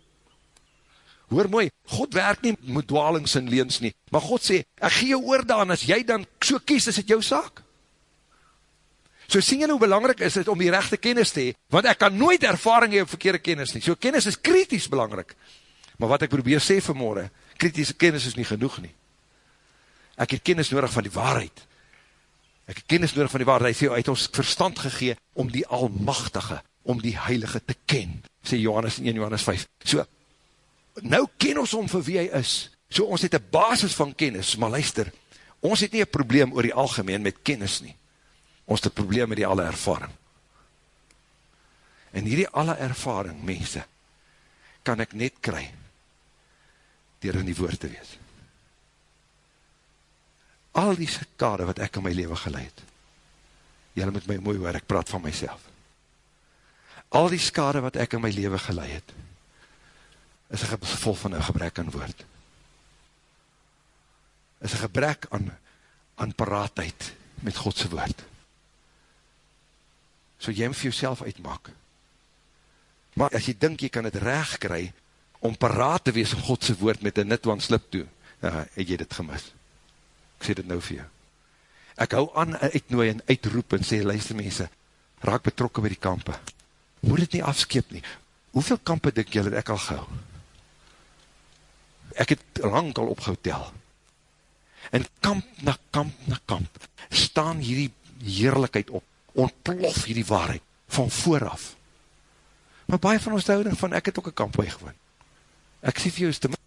Hoor mooi, God werk nie met dwalings en leens nie, maar God sê, ek gee jou oordaan, as jy dan so kies, is het jou saak. So sien jy hoe belangrijk is het om die rechte kennis te hee, want ek kan nooit ervaring hee op verkeerde kennis nie. So kennis is kritisch belangrijk. Maar wat ek probeer sê vanmorgen, kritische kennis is nie genoeg nie. Ek het kennis nodig van die waarheid. Ek het kennis nodig van die waarheid. Hy sê, hy het ons verstand gegee om die almachtige, om die heilige te ken, sê Johannes in 1 Johannes 5. So, nou ken ons om vir wie hy is. So, ons het een basis van kennis, maar luister, ons het nie een probleem oor die algemeen met kennis nie ons het probleem met die alle ervaring. En hierdie alle ervaring, mense, kan ek net kry, dier in die woord te wees. Al die skade wat ek in my leven geleid, jylle moet my mooi hoor, ek praat van myself. Al die skade wat ek in my leven geleid, is een gevolg van een gebrek aan woord. Is een gebrek aan, aan paraatheid met Godse woord so jy moet vir jouself uitmaak. Maar as jy dink jy kan het recht kry, om paraat te wees om Godse woord met een nitwan slip toe, ja, het jy dit gemis. Ek sê dit nou vir jou. Ek hou aan uitnooi en uitroep en sê, luister mense, raak betrokken by die kampe. Moet dit nie afskeep nie. Hoeveel kampe dink jy dat ek al gehou? Ek het lang al opgehotel. En kamp na kamp na kamp, staan hierdie heerlijkheid op ontplof hierdie waarheid van vooraf. Maar baie van ons houding van, ek het ook een kamp gewoon. Ek sê vir jou is te min.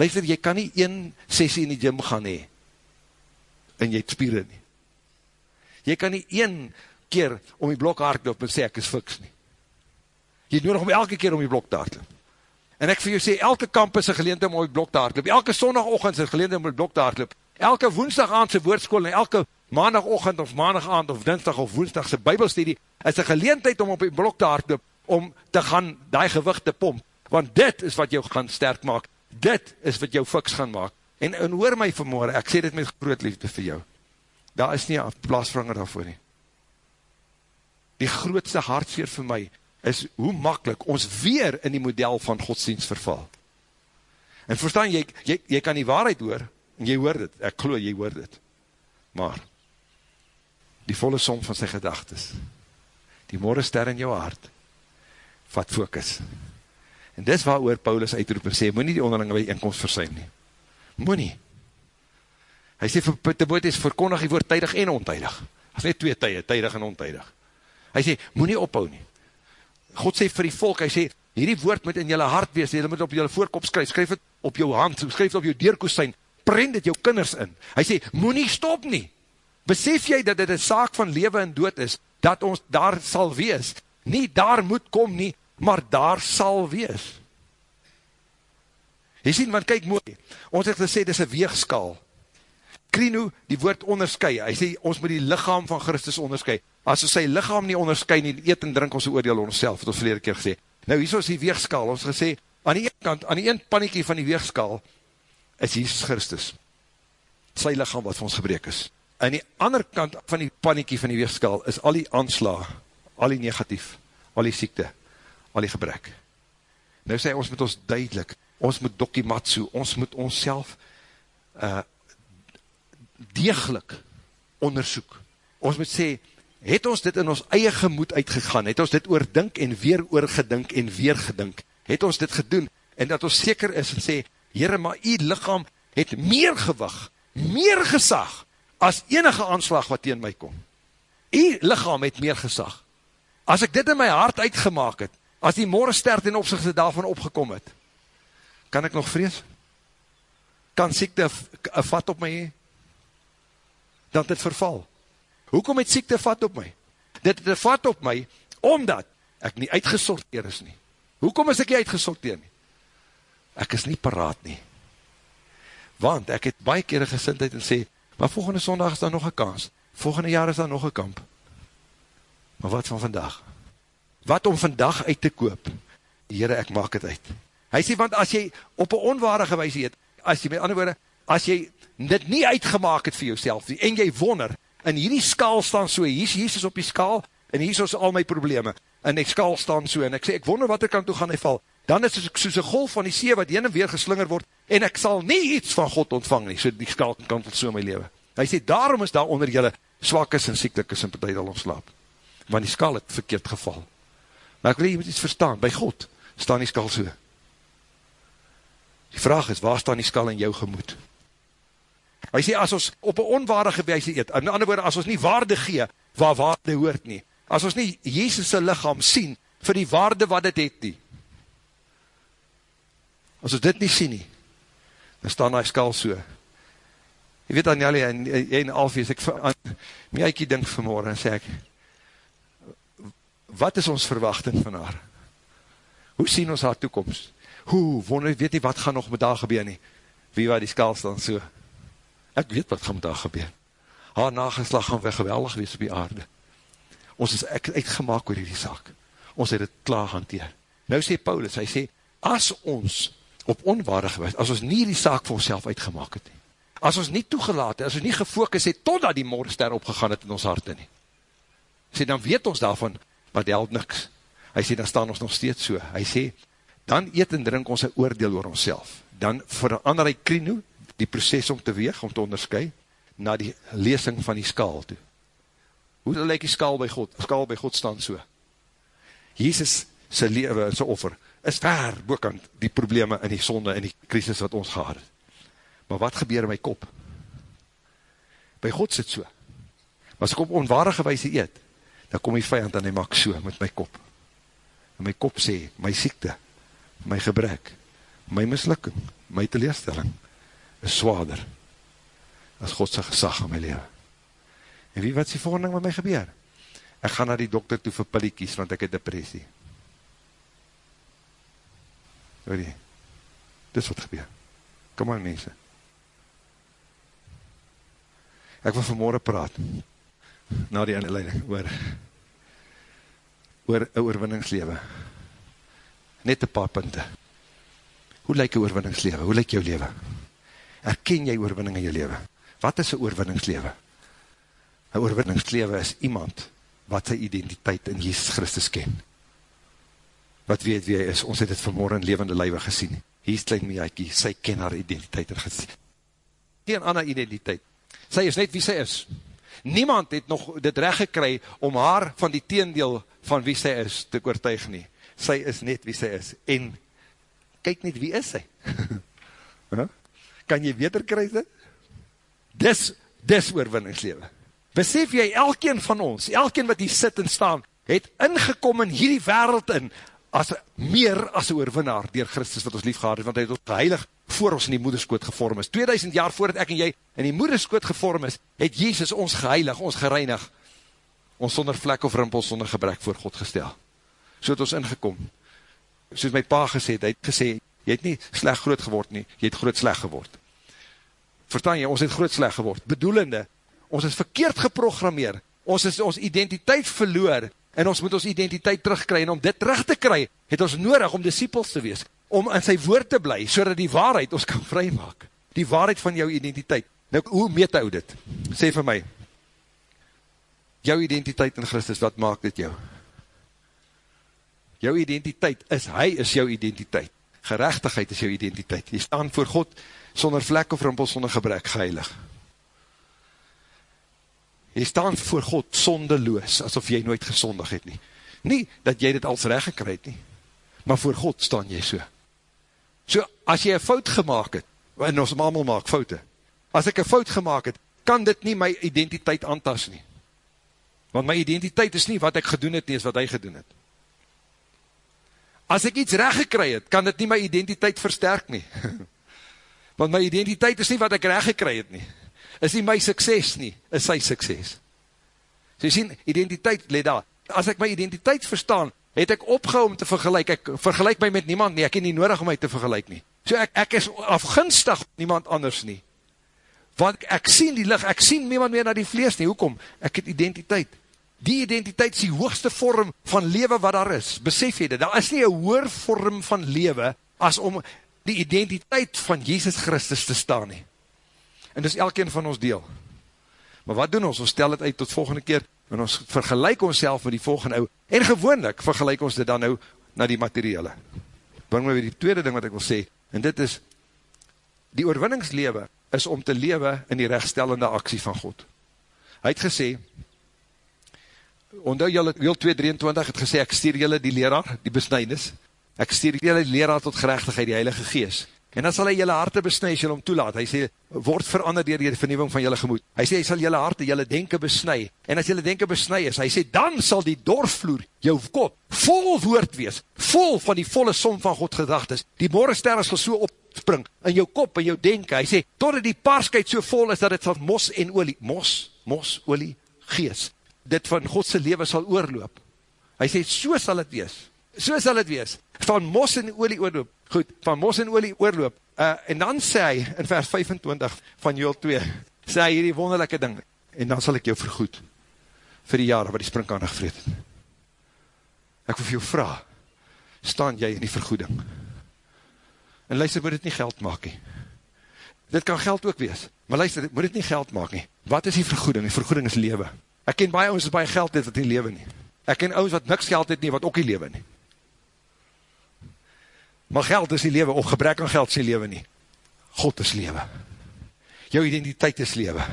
Luister, jy kan nie een sessie in die gym gaan hee, en jy het spieren nie. Jy kan nie een keer om die blok hardloop en sê ek is fiks nie. Jy het nodig om elke keer om die blok te hardloop. En ek vir jou sê, elke kamp is een geleente om op die blok te hardloop. Elke sondagochtend is een geleente om op die blok te hardloop. Elke woensdag aandse woordskool en elke maandagochtend of maandagavond of dinsdag of woensdagse bybelstudie is een geleentheid om op die blok te hardloop om te gaan die gewicht te pomp. Want dit is wat jou gaan sterk maak. Dit is wat jou fiks gaan maak. En, en hoor my vanmorgen, ek sê dit met groot liefde vir jou. Daar is nie een plaasvranger daarvoor nie. Die grootste hartseer vir my is hoe makkelijk ons weer in die model van godsdienst verval. En verstaan, jy, jy, jy kan die waarheid hoor, en jy hoor dit, ek geloof jy hoor dit. Maar, die volle som van sy gedagtes, die morgenster in jou hart, vat focus. En dis waar oor Paulus uitroep en sê, moet nie die onderlinge bijeenkomst versuim nie. Moet nie. Hy sê, vir Timotheus, verkondig die woord tydig en ontydig. As net twee tye, tydig en ontydig. Hy sê, moet nie ophou nie. God sê vir die volk, hy sê, hierdie woord moet in jylle hart wees, jylle moet op jylle voorkop skryf, skryf het op jou hand, skryf het op jou deurkoestijn, prent het jou kinders in. Hy sê, moet nie stop nie. Besef jy dat dit een saak van leven en dood is, dat ons daar sal wees. Nie daar moet kom nie, maar daar sal wees. Jy sien, want kyk mooi, ons het gesê, dit is een weegskaal. Krino, die woord onderskui, hy sê, ons moet die lichaam van Christus onderskui. As ons sy lichaam nie onderskui nie, eet en drink ons oordeel ons self, het ons verlede keer gesê. Nou, hier is die weegskaal, ons gesê, aan die een kant, aan die een paniekie van die weegskaal, is Jesus Christus. Sy lichaam wat vir ons gebreek is. Aan die ander kant van die paniekie van die weegskaal, is al die aansla, al die negatief, al die siekte, al die gebrek. Nou sê ons moet ons duidelik, ons moet dokimatsu, ons moet ons self, uh, deeglik onderzoek. Ons moet sê, het ons dit in ons eie gemoed uitgegaan, het ons dit oordink en weer oorgedink en weer gedink, het ons dit gedoen, en dat ons seker is en sê, Heere, maar die lichaam het meer gewig, meer gesag, as enige aanslag wat teen my kom. Die lichaam het meer gesag. As ek dit in my hart uitgemaak het, as die morgenster ten opzichte daarvan opgekom het, kan ek nog vrees? Kan siekte een vat op my heen? dat het verval. Hoekom het siekte vat op my? Dit het vat op my, omdat ek nie uitgesorteer is nie. Hoekom is ek nie uitgesorteer nie? Ek is nie paraat nie. Want ek het baie kere gesintheid en sê, maar volgende sondag is daar nog een kans. Volgende jaar is daar nog een kamp. Maar wat van vandag? Wat om vandag uit te koop? Heere, ek maak het uit. Hy sê, want as jy op een onwaardige wijze het, as jy met ander woorde, as jy dit nie uitgemaak het vir jouself nie, en jy wonder, en hierdie skaal staan so, hier is Jesus op die skaal, en hier is al my probleme, en die skaal staan so, en ek sê, ek wonder wat er kan toe gaan hy val, dan is ek soos een golf van die see, wat heen en weer geslinger word, en ek sal nie iets van God ontvang nie, so die skaal kan tot so in my leven. Hy sê, daarom is daar onder jylle swak is en sieklik is en partij al ontslaap, want die skaal het verkeerd geval. Maar ek wil jy moet iets verstaan, by God staan die skaal so. Die vraag is, waar staan die skaal in jou gemoed? Hy sê, as ons op een onwaardige wijze eet, in ander woorde, as ons nie waarde gee, waar waarde hoort nie, as ons nie Jezus' lichaam sien, vir die waarde wat het het nie, as ons dit nie sien nie, dan staan hy skal so, jy weet Anjali, en jy en Alfie, ek aan my eikie dink vanmorgen, en sê ek, wat is ons verwachting van haar? Hoe sien ons haar toekomst? Hoe, wonder, weet nie wat gaan nog met haar gebeur nie, wie waar die skal staan so, Ek weet wat gaan met haar gebeur. Haar nageslag gaan weer geweldig wees op die aarde. Ons is uitgemaak oor die saak. Ons het het klaar hanteer. Nou sê Paulus, hy sê, as ons op onwaardig gewees, as ons nie die saak vir ons uitgemaak het nie, as ons nie toegelaat het, as ons nie gefokus het, totdat die morgenster opgegaan het in ons harte nie, sê, dan weet ons daarvan, wat held niks. Hy sê, dan staan ons nog steeds so. Hy sê, dan eet en drink ons een oordeel oor ons Dan verander hy krino, die proces om te weeg, om te onderskui, na die lesing van die skaal toe. Hoe lyk die skaal by God? Skaal by God staan so. Jesus sy lewe, sy offer, is ver boekant die probleme en die sonde en die krisis wat ons gehad het. Maar wat gebeur in my kop? By God sit so. Maar as ek op onwaardige wijze eet, dan kom die vijand en hy maak so met my kop. En my kop sê, my siekte, my gebrek, my mislukking, my teleerstelling, is zwaarder as Godse gesag in my leven. En wie wat is die volgende ding wat my gebeur? ek gaan na die dokter toe vir pilliekies, want ek het depressie. Hoor jy, dis wat gebeur. Kom aan mense. Ek wil vanmorgen praat, na die inleiding, oor, oor een oorwinningslewe. Net een paar punte. Hoe lyk een oorwinningslewe? Hoe lyk jou lewe? Erken jy oorwinning in jou lewe? Wat is een oorwinningslewe? Een oorwinningslewe is iemand wat sy identiteit in Jesus Christus ken. Wat weet wie hy is, ons het het vanmorgen in levende lijwe gesien. Hier is klein Miakie, sy ken haar identiteit en gesien. Geen ander identiteit. Sy is net wie sy is. Niemand het nog dit recht gekry om haar van die teendeel van wie sy is te oortuig nie. Sy is net wie sy is. En kyk net wie is sy. kan jy beter kry dit? Dis, dis oorwinningslewe. Besef jy, elkeen van ons, elkeen wat hier sit en staan, het ingekom in hierdie wereld in, as meer as een oorwinnaar, dier Christus wat ons lief gehad het, want hy het ons geheilig voor ons in die moederskoot gevorm is. 2000 jaar voordat ek en jy in die moederskoot gevorm is, het Jezus ons geheilig, ons gereinig, ons sonder vlek of rimpel, sonder gebrek voor God gestel. So het ons ingekom. Soos my pa gesê het, hy het gesê, jy het nie sleg groot geword nie, jy het groot sleg geword. Verstaan jy, ons het groot sleg geword. Bedoelende, ons is verkeerd geprogrammeer, ons is ons identiteit verloor, en ons moet ons identiteit terugkry, en om dit terug te kry, het ons nodig om disciples te wees, om in sy woord te bly, so die waarheid ons kan vry maak, die waarheid van jou identiteit. Nou, hoe meet hy dit? Sê vir my, jou identiteit in Christus, wat maak dit jou? Jou identiteit is, hy is jou identiteit. Gerechtigheid is jou identiteit. Jy staan voor God, sonder vlek of rimpel, sonder gebrek, geheilig. Jy staan voor God sondeloos, asof jy nooit gesondig het nie. Nie dat jy dit als recht gekryd nie, maar voor God staan jy so. So, as jy een fout gemaakt het, en ons allemaal maak foute, as ek een fout gemaakt het, kan dit nie my identiteit aantas nie. Want my identiteit is nie wat ek gedoen het nie, is wat hy gedoen het. As ek iets recht gekry het, kan dit nie my identiteit versterk nie. Want my identiteit is nie wat ek recht gekry het nie is nie my sukses nie, is sy sukses. So jy sien, identiteit let daar. As ek my identiteit verstaan, het ek opgehou om te vergelijk, ek vergelijk my met niemand nie, ek het nie nodig om my te vergelijk nie. So ek, ek is afgunstig niemand anders nie. Want ek, sien die licht, ek sien niemand meer na die vlees nie, hoekom? Ek het identiteit. Die identiteit is die hoogste vorm van lewe wat daar is. Besef jy dit, daar is nie een hoer vorm van lewe, as om die identiteit van Jesus Christus te staan nie en dis elkeen van ons deel. Maar wat doen ons? Ons stel het uit tot volgende keer, en ons vergelijk ons met die volgende ou, en gewoonlik vergelijk ons dit dan nou na die materiële. Bring my weer die tweede ding wat ek wil sê, en dit is, die oorwinningslewe is om te lewe in die rechtstellende aksie van God. Hy het gesê, onthou jylle, heel 223 het gesê, ek stuur jylle die leraar, die besnijnis, ek stuur jylle die leraar tot gerechtigheid, die heilige geest, En dan sal hy jylle harte besnui as jylle om toelaat. Hy sê, word verander dier die vernieuwing van jylle gemoed. Hy sê, hy sal jylle harte, jylle denken besnui. En as jylle denken besnui is, hy sê, dan sal die dorfvloer, jou kop, vol woord wees, vol van die volle som van God gedagtes. Die morgensterren sal so opspring, in jou kop, in jou denken. Hy sê, totdat die paarskeit so vol is, dat het van mos en olie, mos, mos, olie, gees, dit van Godse leven sal oorloop. Hy sê, so sal het wees. So sal het wees. Van mos en olie oorloop Goed, van mos en olie oorloop. Uh, en dan sê hy, in vers 25 van Joel 2, sê hy hierdie wonderlijke ding, en dan sal ek jou vergoed, vir die jare wat die springkane gevreed het. Ek wil vir jou vraag, staan jy in die vergoeding? En luister, moet dit nie geld maak nie. Dit kan geld ook wees, maar luister, moet dit nie geld maak nie. Wat is die vergoeding? Die vergoeding is lewe. Ek ken baie ons wat baie geld het, wat nie lewe nie. Ek ken ons wat niks geld het nie, wat ook nie lewe nie. Maar geld is die lewe, of gebrek aan geld is die lewe nie. God is lewe. Jou identiteit is lewe.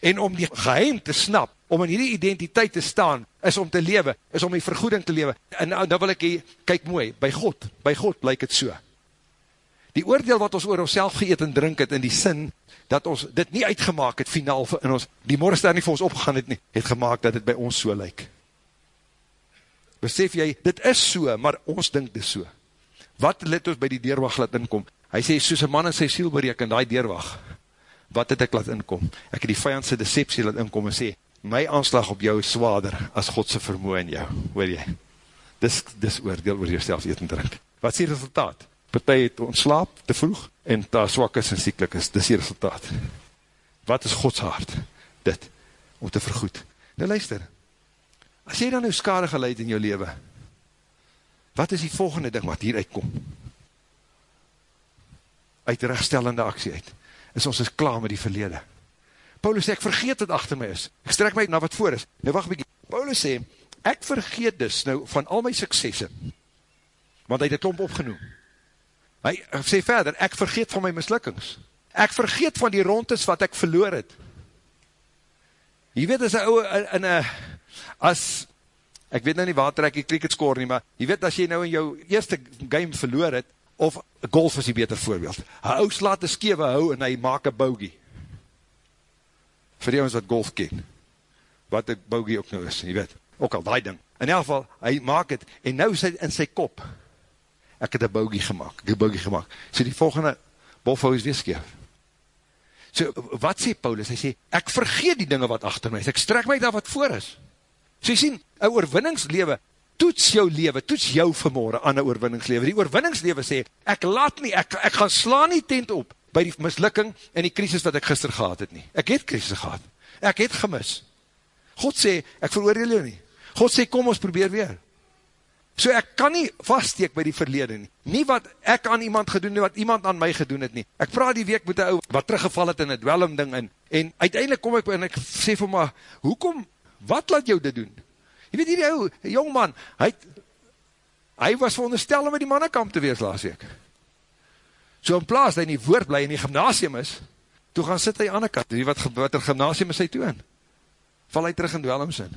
En om die geheim te snap, om in die identiteit te staan, is om te lewe, is om die vergoeding te lewe. En nou, nou wil ek, kyk mooi, by God, by God lyk het so. Die oordeel wat ons oor ons self geëet en drink het, in die sin, dat ons dit nie uitgemaak het, finaal in ons, die morgenster nie vir ons opgegaan het nie, het gemaakt dat het by ons so lyk. Besef jy, dit is so, maar ons dink dit so. Wat let ons by die deurwacht laat inkom? Hy sê, soos een man in sy siel bereken, die deurwacht, wat het ek laat inkom? Ek het die vijandse deceptie laat inkom en sê, my aanslag op jou is zwaarder as Godse vermoe in jou, hoor jy? Dis, dis oordeel oor jouself eet en drink. Wat is die resultaat? Partij het ontslaap te vroeg, en daar swak is en sieklik is, dis die resultaat. Wat is Gods hart? Dit, om te vergoed. Nou luister, as jy dan nou skade geleid in jou leven, wat is die volgende ding wat hieruit kom? Uit rechtstellende aksie uit, is ons is klaar met die verlede. Paulus sê, ek vergeet wat achter my is. Ek strek my na wat voor is. Nou wacht bykie. Paulus sê, ek vergeet dus nou van al my suksesse, want hy het het klomp opgenoem. Hy sê verder, ek vergeet van my mislukkings. Ek vergeet van die rondes wat ek verloor het. Jy weet, as een ouwe, in een, as, ek weet nou nie waar trek, ek kliek het score nie, maar jy weet, as jy nou in jou eerste game verloor het, of golf is die beter voorbeeld. Hy ou slaat een skewe hou en hy maak een bogey. Vir die ons wat golf ken, wat een bogey ook nou is, jy weet, ook al die ding, in elk geval, hy maak het, en nou is hy in sy kop, ek het een bogey gemaakt, ek het een bogey gemaakt, so die volgende bofhou is weeskeef, so wat sê Paulus, hy sê, ek vergeet die dinge wat achter my is, ek strek my daar wat voor is, so jy sien, een oorwinningslewe, toets jou lewe, toets jou vermoorde aan een oorwinningslewe, die oorwinningslewe sê, ek laat nie, ek, ek gaan sla nie tent op, by die mislukking en die krisis wat ek gister gehad het nie. Ek het krisis gehad. Ek het gemis. God sê, ek veroordeel jou nie. God sê, kom ons probeer weer. So ek kan nie vaststeek by die verlede nie. Nie wat ek aan iemand gedoen het, wat iemand aan my gedoen het nie. Ek praat die week met die ou wat teruggeval het in het dwellum ding in. En uiteindelik kom ek en ek sê vir my, hoekom, wat laat jou dit doen? Jy weet die ou, jongman, hy, hy was veronderstel om met die mannekamp te wees laas week. So in plaas dat hy in die woord bly in die gymnasium is, toe gaan sit hy aan die kant, die wat, wat er gymnasium is hy toe in. Val hy terug in dwellims in.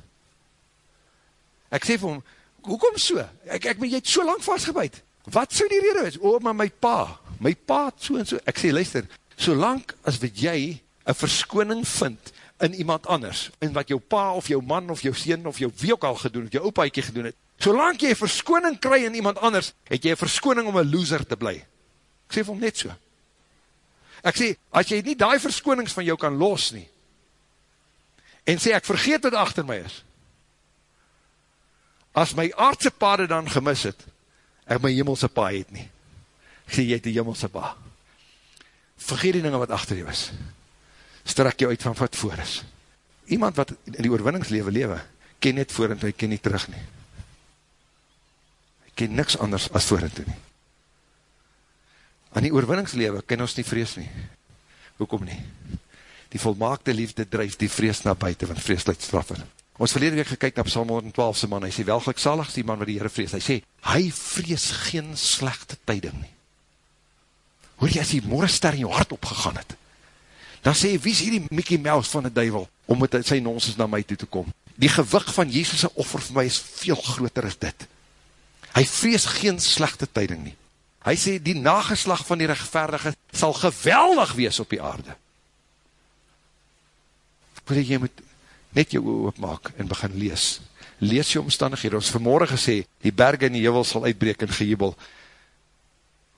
Ek sê vir hom, hoekom so? Ek, ek, jy het so lang vastgebuid. Wat so die rede is? O, maar my pa, my pa het so en so. Ek sê, luister, solang as wat jy een verskoning vind in iemand anders, in wat jou pa of jou man of jou sien of jou wie ook al gedoen, of jou opa het gedoen het, solang jy verskoning kry in iemand anders, het jy verskoning om een loser te bly. Ek sê vir net so. Ek sê, as jy nie die verskonings van jou kan los nie, en sê, ek vergeet wat achter my is, as my aardse paade dan gemis het, ek my hemelse pa het nie. Ek sê, jy het die hemelse pa. Vergeet die dinge wat achter jou is. Strak jou uit van wat voor is. Iemand wat in die oorwinningslewe lewe, ken net voor en toe, hy ken nie terug nie. Hy ken niks anders as voor en toe nie. Aan die oorwinningslewe ken ons nie vrees nie. Hoekom nie? Die volmaakte liefde drijf die vrees na buiten, want vrees luid straf in. Ons verlede week gekyk na Psalm 112 se man, hy sê welgeluk salig is die man wat die Heere vrees. Hy sê, hy vrees geen slechte tyding nie. Hoor jy, as die morgenster in jou hart opgegaan het, dan sê hy, wie is hier die Mickey Mouse van die duivel, om met sy nonsens na my toe te kom? Die gewig van Jezus' offer vir my is veel groter as dit. Hy vrees geen slechte tyding nie. Hy sê, die nageslag van die rechtvaardige sal geweldig wees op die aarde. Wil jy moet net jou oog opmaak en begin lees. Lees jou omstandighede. Ons vanmorgen gesê, die berge in die heuvel sal uitbreek en gejubel.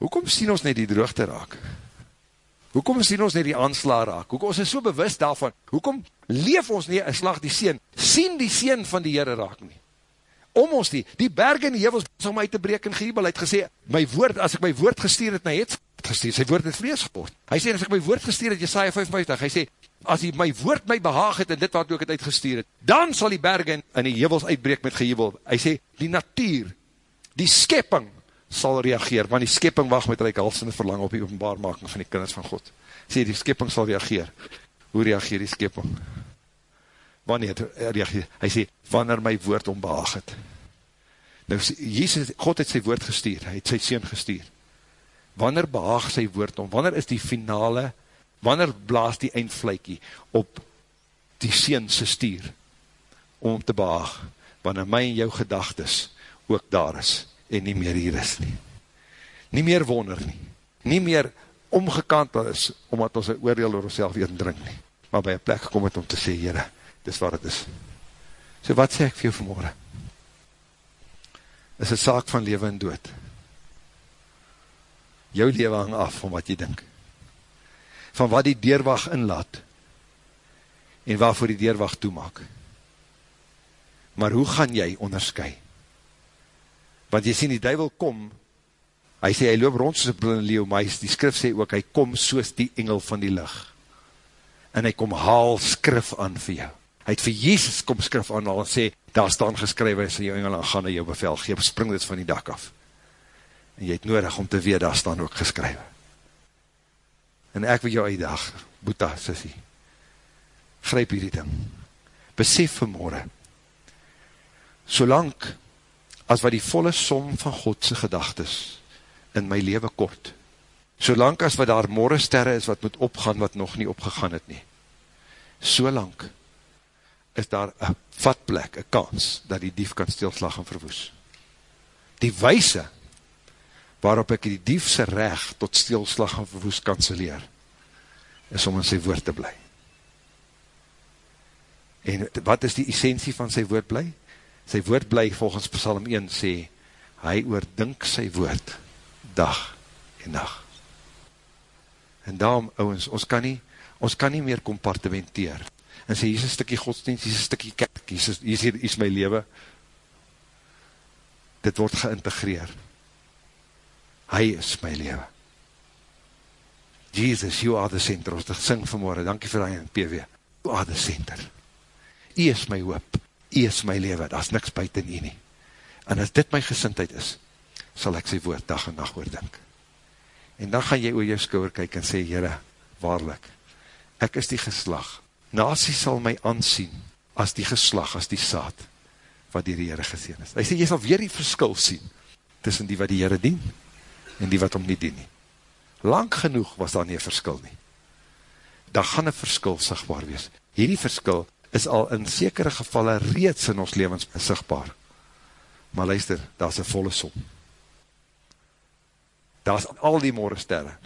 Hoekom sien ons net die droogte raak? Hoekom sien ons net die aansla raak? Hoekom ons is so bewust daarvan? Hoekom leef ons nie een slag die sien? Sien die sien van die Heere raak nie? om ons die, die berge en die hevels om uit te breek en gehebel, hy het gesê, my woord, as ek my woord gestuur het, na het gestuur, sy woord het vrees geport. Hy sê, as ek my woord gestuur het, Jesaja 55, hy sê, as die, my woord my behaag het, en dit wat ek het uitgestuur het, dan sal die berge en, en die hevels uitbreek met gehebel. Hy sê, die natuur, die skepping, sal reageer, want die skepping wacht met reik halsende verlang op die openbaarmaking van die kinders van God. Sê, die skepping sal reageer. Hoe reageer die skepping? wanneer reageer, hy sê, wanneer my woord ombehaag het. Nou, Jesus, God het sy woord gestuur, hy het sy sien gestuur. Wanneer behaag sy woord om, wanneer is die finale, wanneer blaas die eindvlijkie op die sien sy stuur, om te behaag, wanneer my en jou gedagtes ook daar is, en nie meer hier is nie. Nie meer wonder nie, nie meer omgekant is, omdat ons een oordeel oor ons self weer drink nie, maar by een plek gekom het om te sê, Heere, dis wat het is. So wat sê ek vir jou vanmorgen? Is het saak van leven en dood. Jou leven hang af van wat jy dink. Van wat die deurwag inlaat. en waarvoor die deurwacht toemaak. Maar hoe gaan jy onderskui? Want jy sien, die duivel kom, hy sê, hy loop rond soos een blinde leeuw, maar die skrif sê ook, hy kom soos die engel van die licht. En hy kom haal skrif aan vir jou. Hy het vir Jesus kom skrif aan, en sê, daar staan geskryf, hy sê, jou engel, en gaan na jou bevel, geef, spring dit van die dak af. En jy het nodig om te weet, daar staan ook geskryf. En ek wil jou uitdag, Boeta, sissie, grijp hierdie ding. Besef vanmorgen, solang as wat die volle som van Godse gedagtes in my leven kort, solang as wat daar morgensterre is wat moet opgaan wat nog nie opgegaan het nie, solang is daar een vatplek, een kans, dat die dief kan stilslag en verwoes. Die wijse waarop ek die diefse reg tot stilslag en verwoes kanseleer, is om in sy woord te bly. En wat is die essentie van sy woord bly? Sy woord bly volgens Psalm 1 sê, hy oordink sy woord dag en nacht. En daarom, ouwens, ons kan nie, ons kan nie meer compartimenteer. En sê, hier is stikkie godsdienst, hier is stikkie kerk, hier is, hier is, hier is my leven. Dit word geïntegreer. Hy is my leven. Jesus, you are the center. Ons sing vanmorgen, dankie vir die PW. You are the center. U is my hoop, U is my leven, daar is niks buiten U nie. En as dit my gesintheid is, sal ek sy woord dag en nacht oordink. En dan gaan jy oor jou skouwer kyk en sê, Heere, waarlik, ek is die geslag. Nasie sal my aansien as die geslag, as die saad, wat die Heere gezien is. Hy sê, jy sal weer die verskil sien, tussen die wat die Heere dien, en die wat om nie dien nie. Lang genoeg was daar nie een verskil nie. Daar gaan een verskil sigtbaar wees. Hierdie verskil is al in sekere gevalle reeds in ons levens sigtbaar. Maar luister, daar is een volle som. Daar is al die morgensterre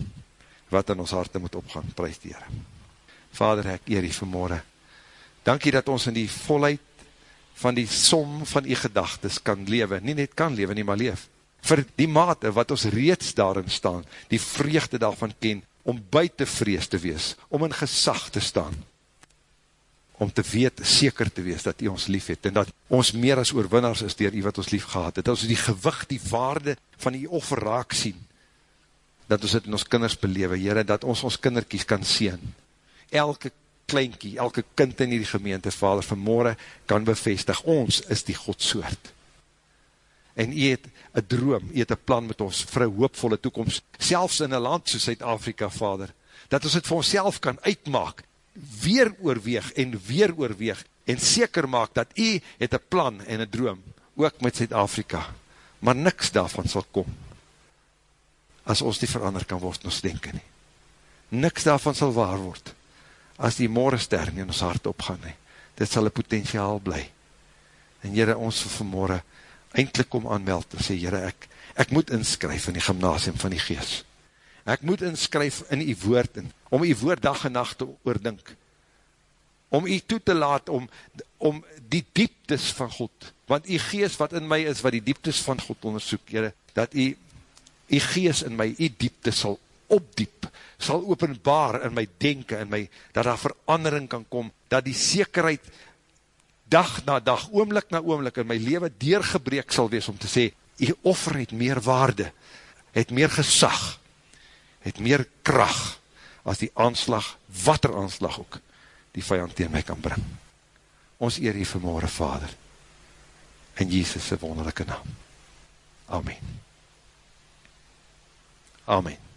wat in ons harte moet opgaan, prijs die Heere. Vader, ek eer die vanmorgen. Dankie dat ons in die volheid van die som van die gedagtes kan lewe, nie net kan lewe, nie maar leef. Vir die mate wat ons reeds daarin staan, die vreugde daarvan ken, om buiten vrees te wees, om in gesag te staan, om te weet, seker te wees, dat hy ons lief het, en dat ons meer as oorwinnaars is, dier hy wat ons lief gehad het, dat ons die gewicht, die waarde van die offer raak sien, dat ons het in ons kinders belewe, Heere, dat ons ons kinderkies kan sien, elke kleinkie, elke kind in die gemeente, Vader, vanmorgen kan bevestig, ons is die Godsoort, en jy het een droom, jy het een plan met ons, vir een hoopvolle toekomst, selfs in een land soos Zuid-Afrika, Vader, dat ons het vir ons kan uitmaak, weer oorweeg en weer oorweeg en seker maak dat u het een plan en een droom, ook met Zuid-Afrika, maar niks daarvan sal kom, as ons die verander kan word in ons denken nie. Niks daarvan sal waar word, as die morgenster nie in ons hart opgaan nie. Dit sal een potentiaal bly. En jyre, ons vir vanmorgen eindelijk kom aanmeld en sê, jyre, ek, ek moet inskryf in die gymnasium van die geest ek moet inskryf in die woord, in, om die woord dag en nacht te oordink, om die toe te laat, om, om die dieptes van God, want die geest wat in my is, wat die dieptes van God onderzoek, jyre, dat die, die geest in my, die dieptes sal opdiep, sal openbaar in my denken, in my, dat daar verandering kan kom, dat die zekerheid dag na dag, oomlik na oomlik in my leven deurgebreek sal wees, om te sê, die offer het meer waarde, het meer gesag, het meer kracht as die aanslag, wat er aanslag ook, die vijand tegen my kan bring. Ons eer hier vanmorgen, Vader, in Jesus' wonderlijke naam. Amen. Amen.